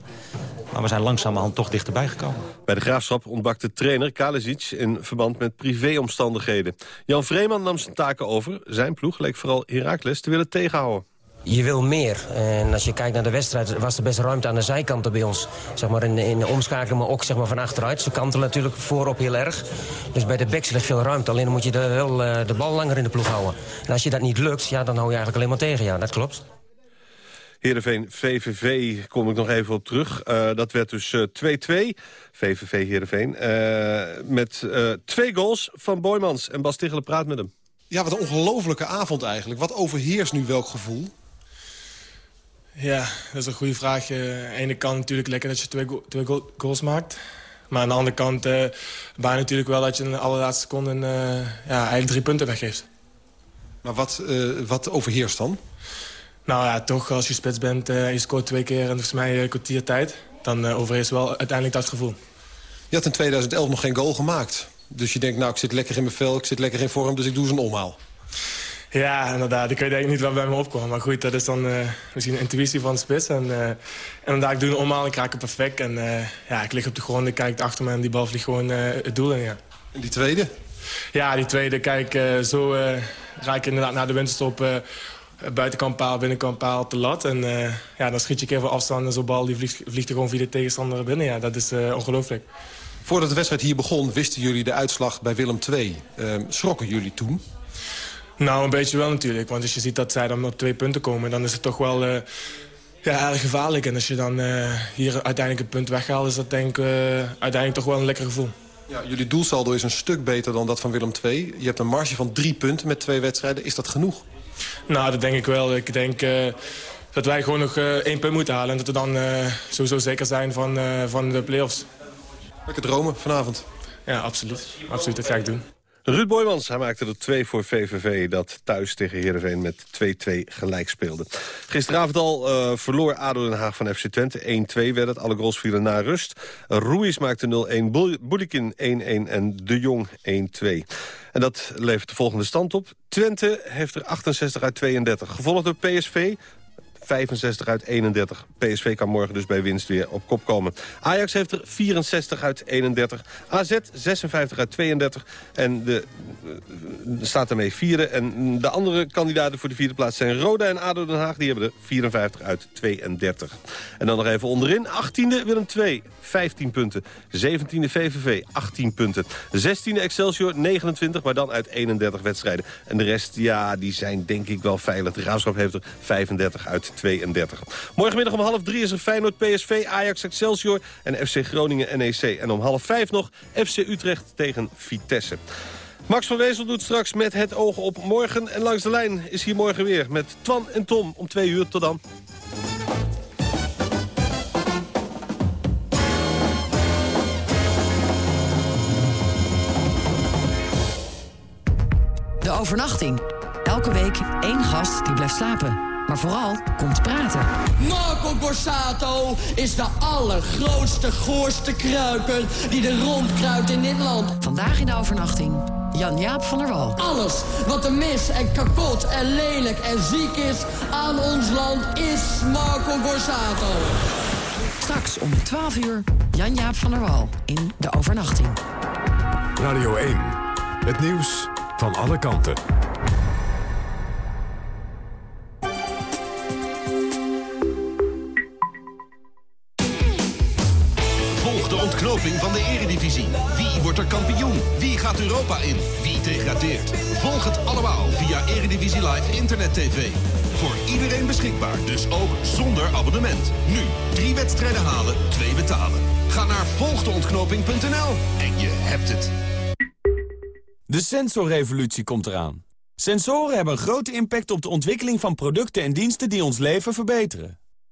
Maar we zijn langzamerhand toch dichterbij gekomen. Bij de Graafschap ontbrak de trainer Kalisic in verband met privéomstandigheden. Jan Vreeman nam zijn taken over. Zijn ploeg leek vooral Heracles te willen tegenhouden je wil meer. En als je kijkt naar de wedstrijd, was er best ruimte aan de zijkanten bij ons. Zeg maar in, in de omschakeling, maar ook zeg maar van achteruit. Ze kanten natuurlijk voorop heel erg. Dus bij de backs ligt veel ruimte. Alleen dan moet je de, wel uh, de bal langer in de ploeg houden. En als je dat niet lukt, ja, dan hou je eigenlijk alleen maar tegen. Ja, dat klopt. Heerenveen VVV kom ik nog even op terug. Uh, dat werd dus 2-2. Uh, VVV Heerenveen. Uh, met twee goals van Boymans. En Bas Tichelen praat met hem. Ja, wat een ongelofelijke avond eigenlijk. Wat overheerst nu welk gevoel? Ja, dat is een goede vraag. Aan de ene kant natuurlijk lekker dat je twee, go twee go goals maakt. Maar aan de andere kant uh, bijna natuurlijk wel dat je in de allerlaatste seconde uh, ja, eigenlijk drie punten weggeeft. Maar wat, uh, wat overheerst dan? Nou ja, toch als je spits bent, uh, je scoort twee keer en volgens mij een kwartier tijd... dan overheerst wel uiteindelijk dat gevoel. Je had in 2011 nog geen goal gemaakt. Dus je denkt, nou, ik zit lekker in mijn vel, ik zit lekker in vorm, dus ik doe zo'n omhaal. Ja, inderdaad. Ik weet eigenlijk niet wat bij me opkwam. Maar goed, dat is dan uh, misschien een intuïtie van de spits. En, uh, en inderdaad, ik doe een omhaal, ik raak het perfect. En uh, ja, ik lig op de grond, ik kijk achter me en die bal vliegt gewoon het doel in. Ja. En die tweede? Ja, die tweede, kijk, zo raak ik inderdaad naar de winterstop... buitenkant paal, binnenkant paal te lat. En ja, dan schiet je een keer van afstand en zo'n bal die vliegt, vliegt er gewoon via de tegenstander binnen. Ja, dat is ongelooflijk. Voordat de wedstrijd hier begon, wisten jullie de uitslag bij Willem II. schrokken jullie toen? Nou, een beetje wel natuurlijk. Want als je ziet dat zij dan op twee punten komen... dan is het toch wel uh, ja, erg gevaarlijk. En als je dan uh, hier uiteindelijk een punt weghaalt... is dat denk ik uh, uiteindelijk toch wel een lekker gevoel. Ja, jullie doelsaldo is een stuk beter dan dat van Willem II. Je hebt een marge van drie punten met twee wedstrijden. Is dat genoeg? Nou, dat denk ik wel. Ik denk dat wij gewoon nog één punt moeten halen... en dat we dan sowieso zeker zijn van, van de play-offs. Lekker dromen vanavond. Ja, absoluut. Absoluut, dat ga ik doen. Ruud Boymans, hij maakte er twee voor VVV... dat thuis tegen Heerenveen met 2-2 gelijk speelde. Gisteravond al uh, verloor ADO Den Haag van FC Twente. 1-2 werd het, alle goals vielen na rust. Ruiz maakte 0-1, Bulikin 1-1 en De Jong 1-2. En dat levert de volgende stand op. Twente heeft er 68 uit 32. Gevolgd door PSV, 65 uit 31. PSV kan morgen dus bij winst weer op kop komen. Ajax heeft er 64 uit 31. AZ 56 uit 32. En de, uh, staat ermee vierde. En de andere kandidaten voor de vierde plaats zijn Roda en ADO Den Haag. Die hebben er 54 uit 32. En dan nog even onderin. 18e Willem 2, 15 punten. 17e VVV, 18 punten. 16e Excelsior, 29, maar dan uit 31 wedstrijden. En de rest, ja, die zijn denk ik wel veilig. De Graafschap heeft er 35 uit 32. Morgenmiddag om half drie is er Feyenoord PSV, Ajax Excelsior en FC Groningen NEC. En om half vijf nog FC Utrecht tegen Vitesse. Max van Wezel doet straks met het oog op morgen. En langs de lijn is hier morgen weer met Twan en Tom om twee uur. Tot dan. De overnachting. Elke week één gast die blijft slapen. Maar vooral komt praten. Marco Borsato is de allergrootste, goorste kruiper die er rondkruipt in dit land. Vandaag in de overnachting. Jan-Jaap van der Wal. Alles wat er mis en kapot en lelijk en ziek is aan ons land is Marco Borsato. Straks om 12 uur Jan-Jaap van der Wal in de overnachting. Radio 1. Het nieuws van alle kanten. De ontknoping van de eredivisie. Wie wordt er kampioen? Wie gaat Europa in? Wie degradeert? Volg het allemaal via Eredivisie Live Internet TV. Voor iedereen beschikbaar, dus ook zonder abonnement. Nu, drie wedstrijden halen, twee betalen. Ga naar volgdeontknoping.nl en je hebt het. De sensorrevolutie komt eraan. Sensoren hebben een grote impact op de ontwikkeling van producten en diensten die ons leven verbeteren.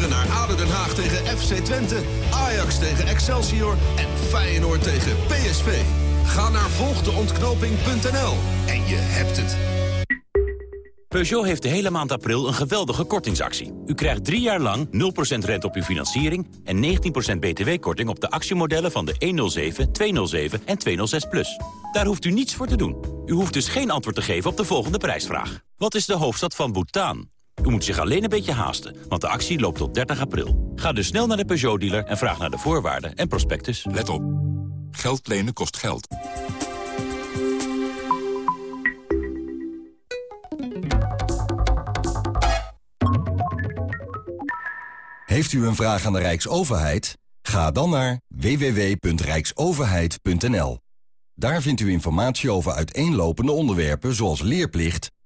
naar ADO Den Haag tegen FC Twente, Ajax tegen Excelsior en Feyenoord tegen PSV. Ga naar volgdeontknoping.nl en je hebt het. Peugeot heeft de hele maand april een geweldige kortingsactie. U krijgt drie jaar lang 0% rente op uw financiering... en 19% btw-korting op de actiemodellen van de 107, 207 en 206 Plus. Daar hoeft u niets voor te doen. U hoeft dus geen antwoord te geven op de volgende prijsvraag. Wat is de hoofdstad van Bhutan? U moet zich alleen een beetje haasten, want de actie loopt tot 30 april. Ga dus snel naar de Peugeot-dealer en vraag naar de voorwaarden en prospectus. Let op. Geld lenen kost geld. Heeft u een vraag aan de Rijksoverheid? Ga dan naar www.rijksoverheid.nl. Daar vindt u informatie over uiteenlopende onderwerpen zoals leerplicht,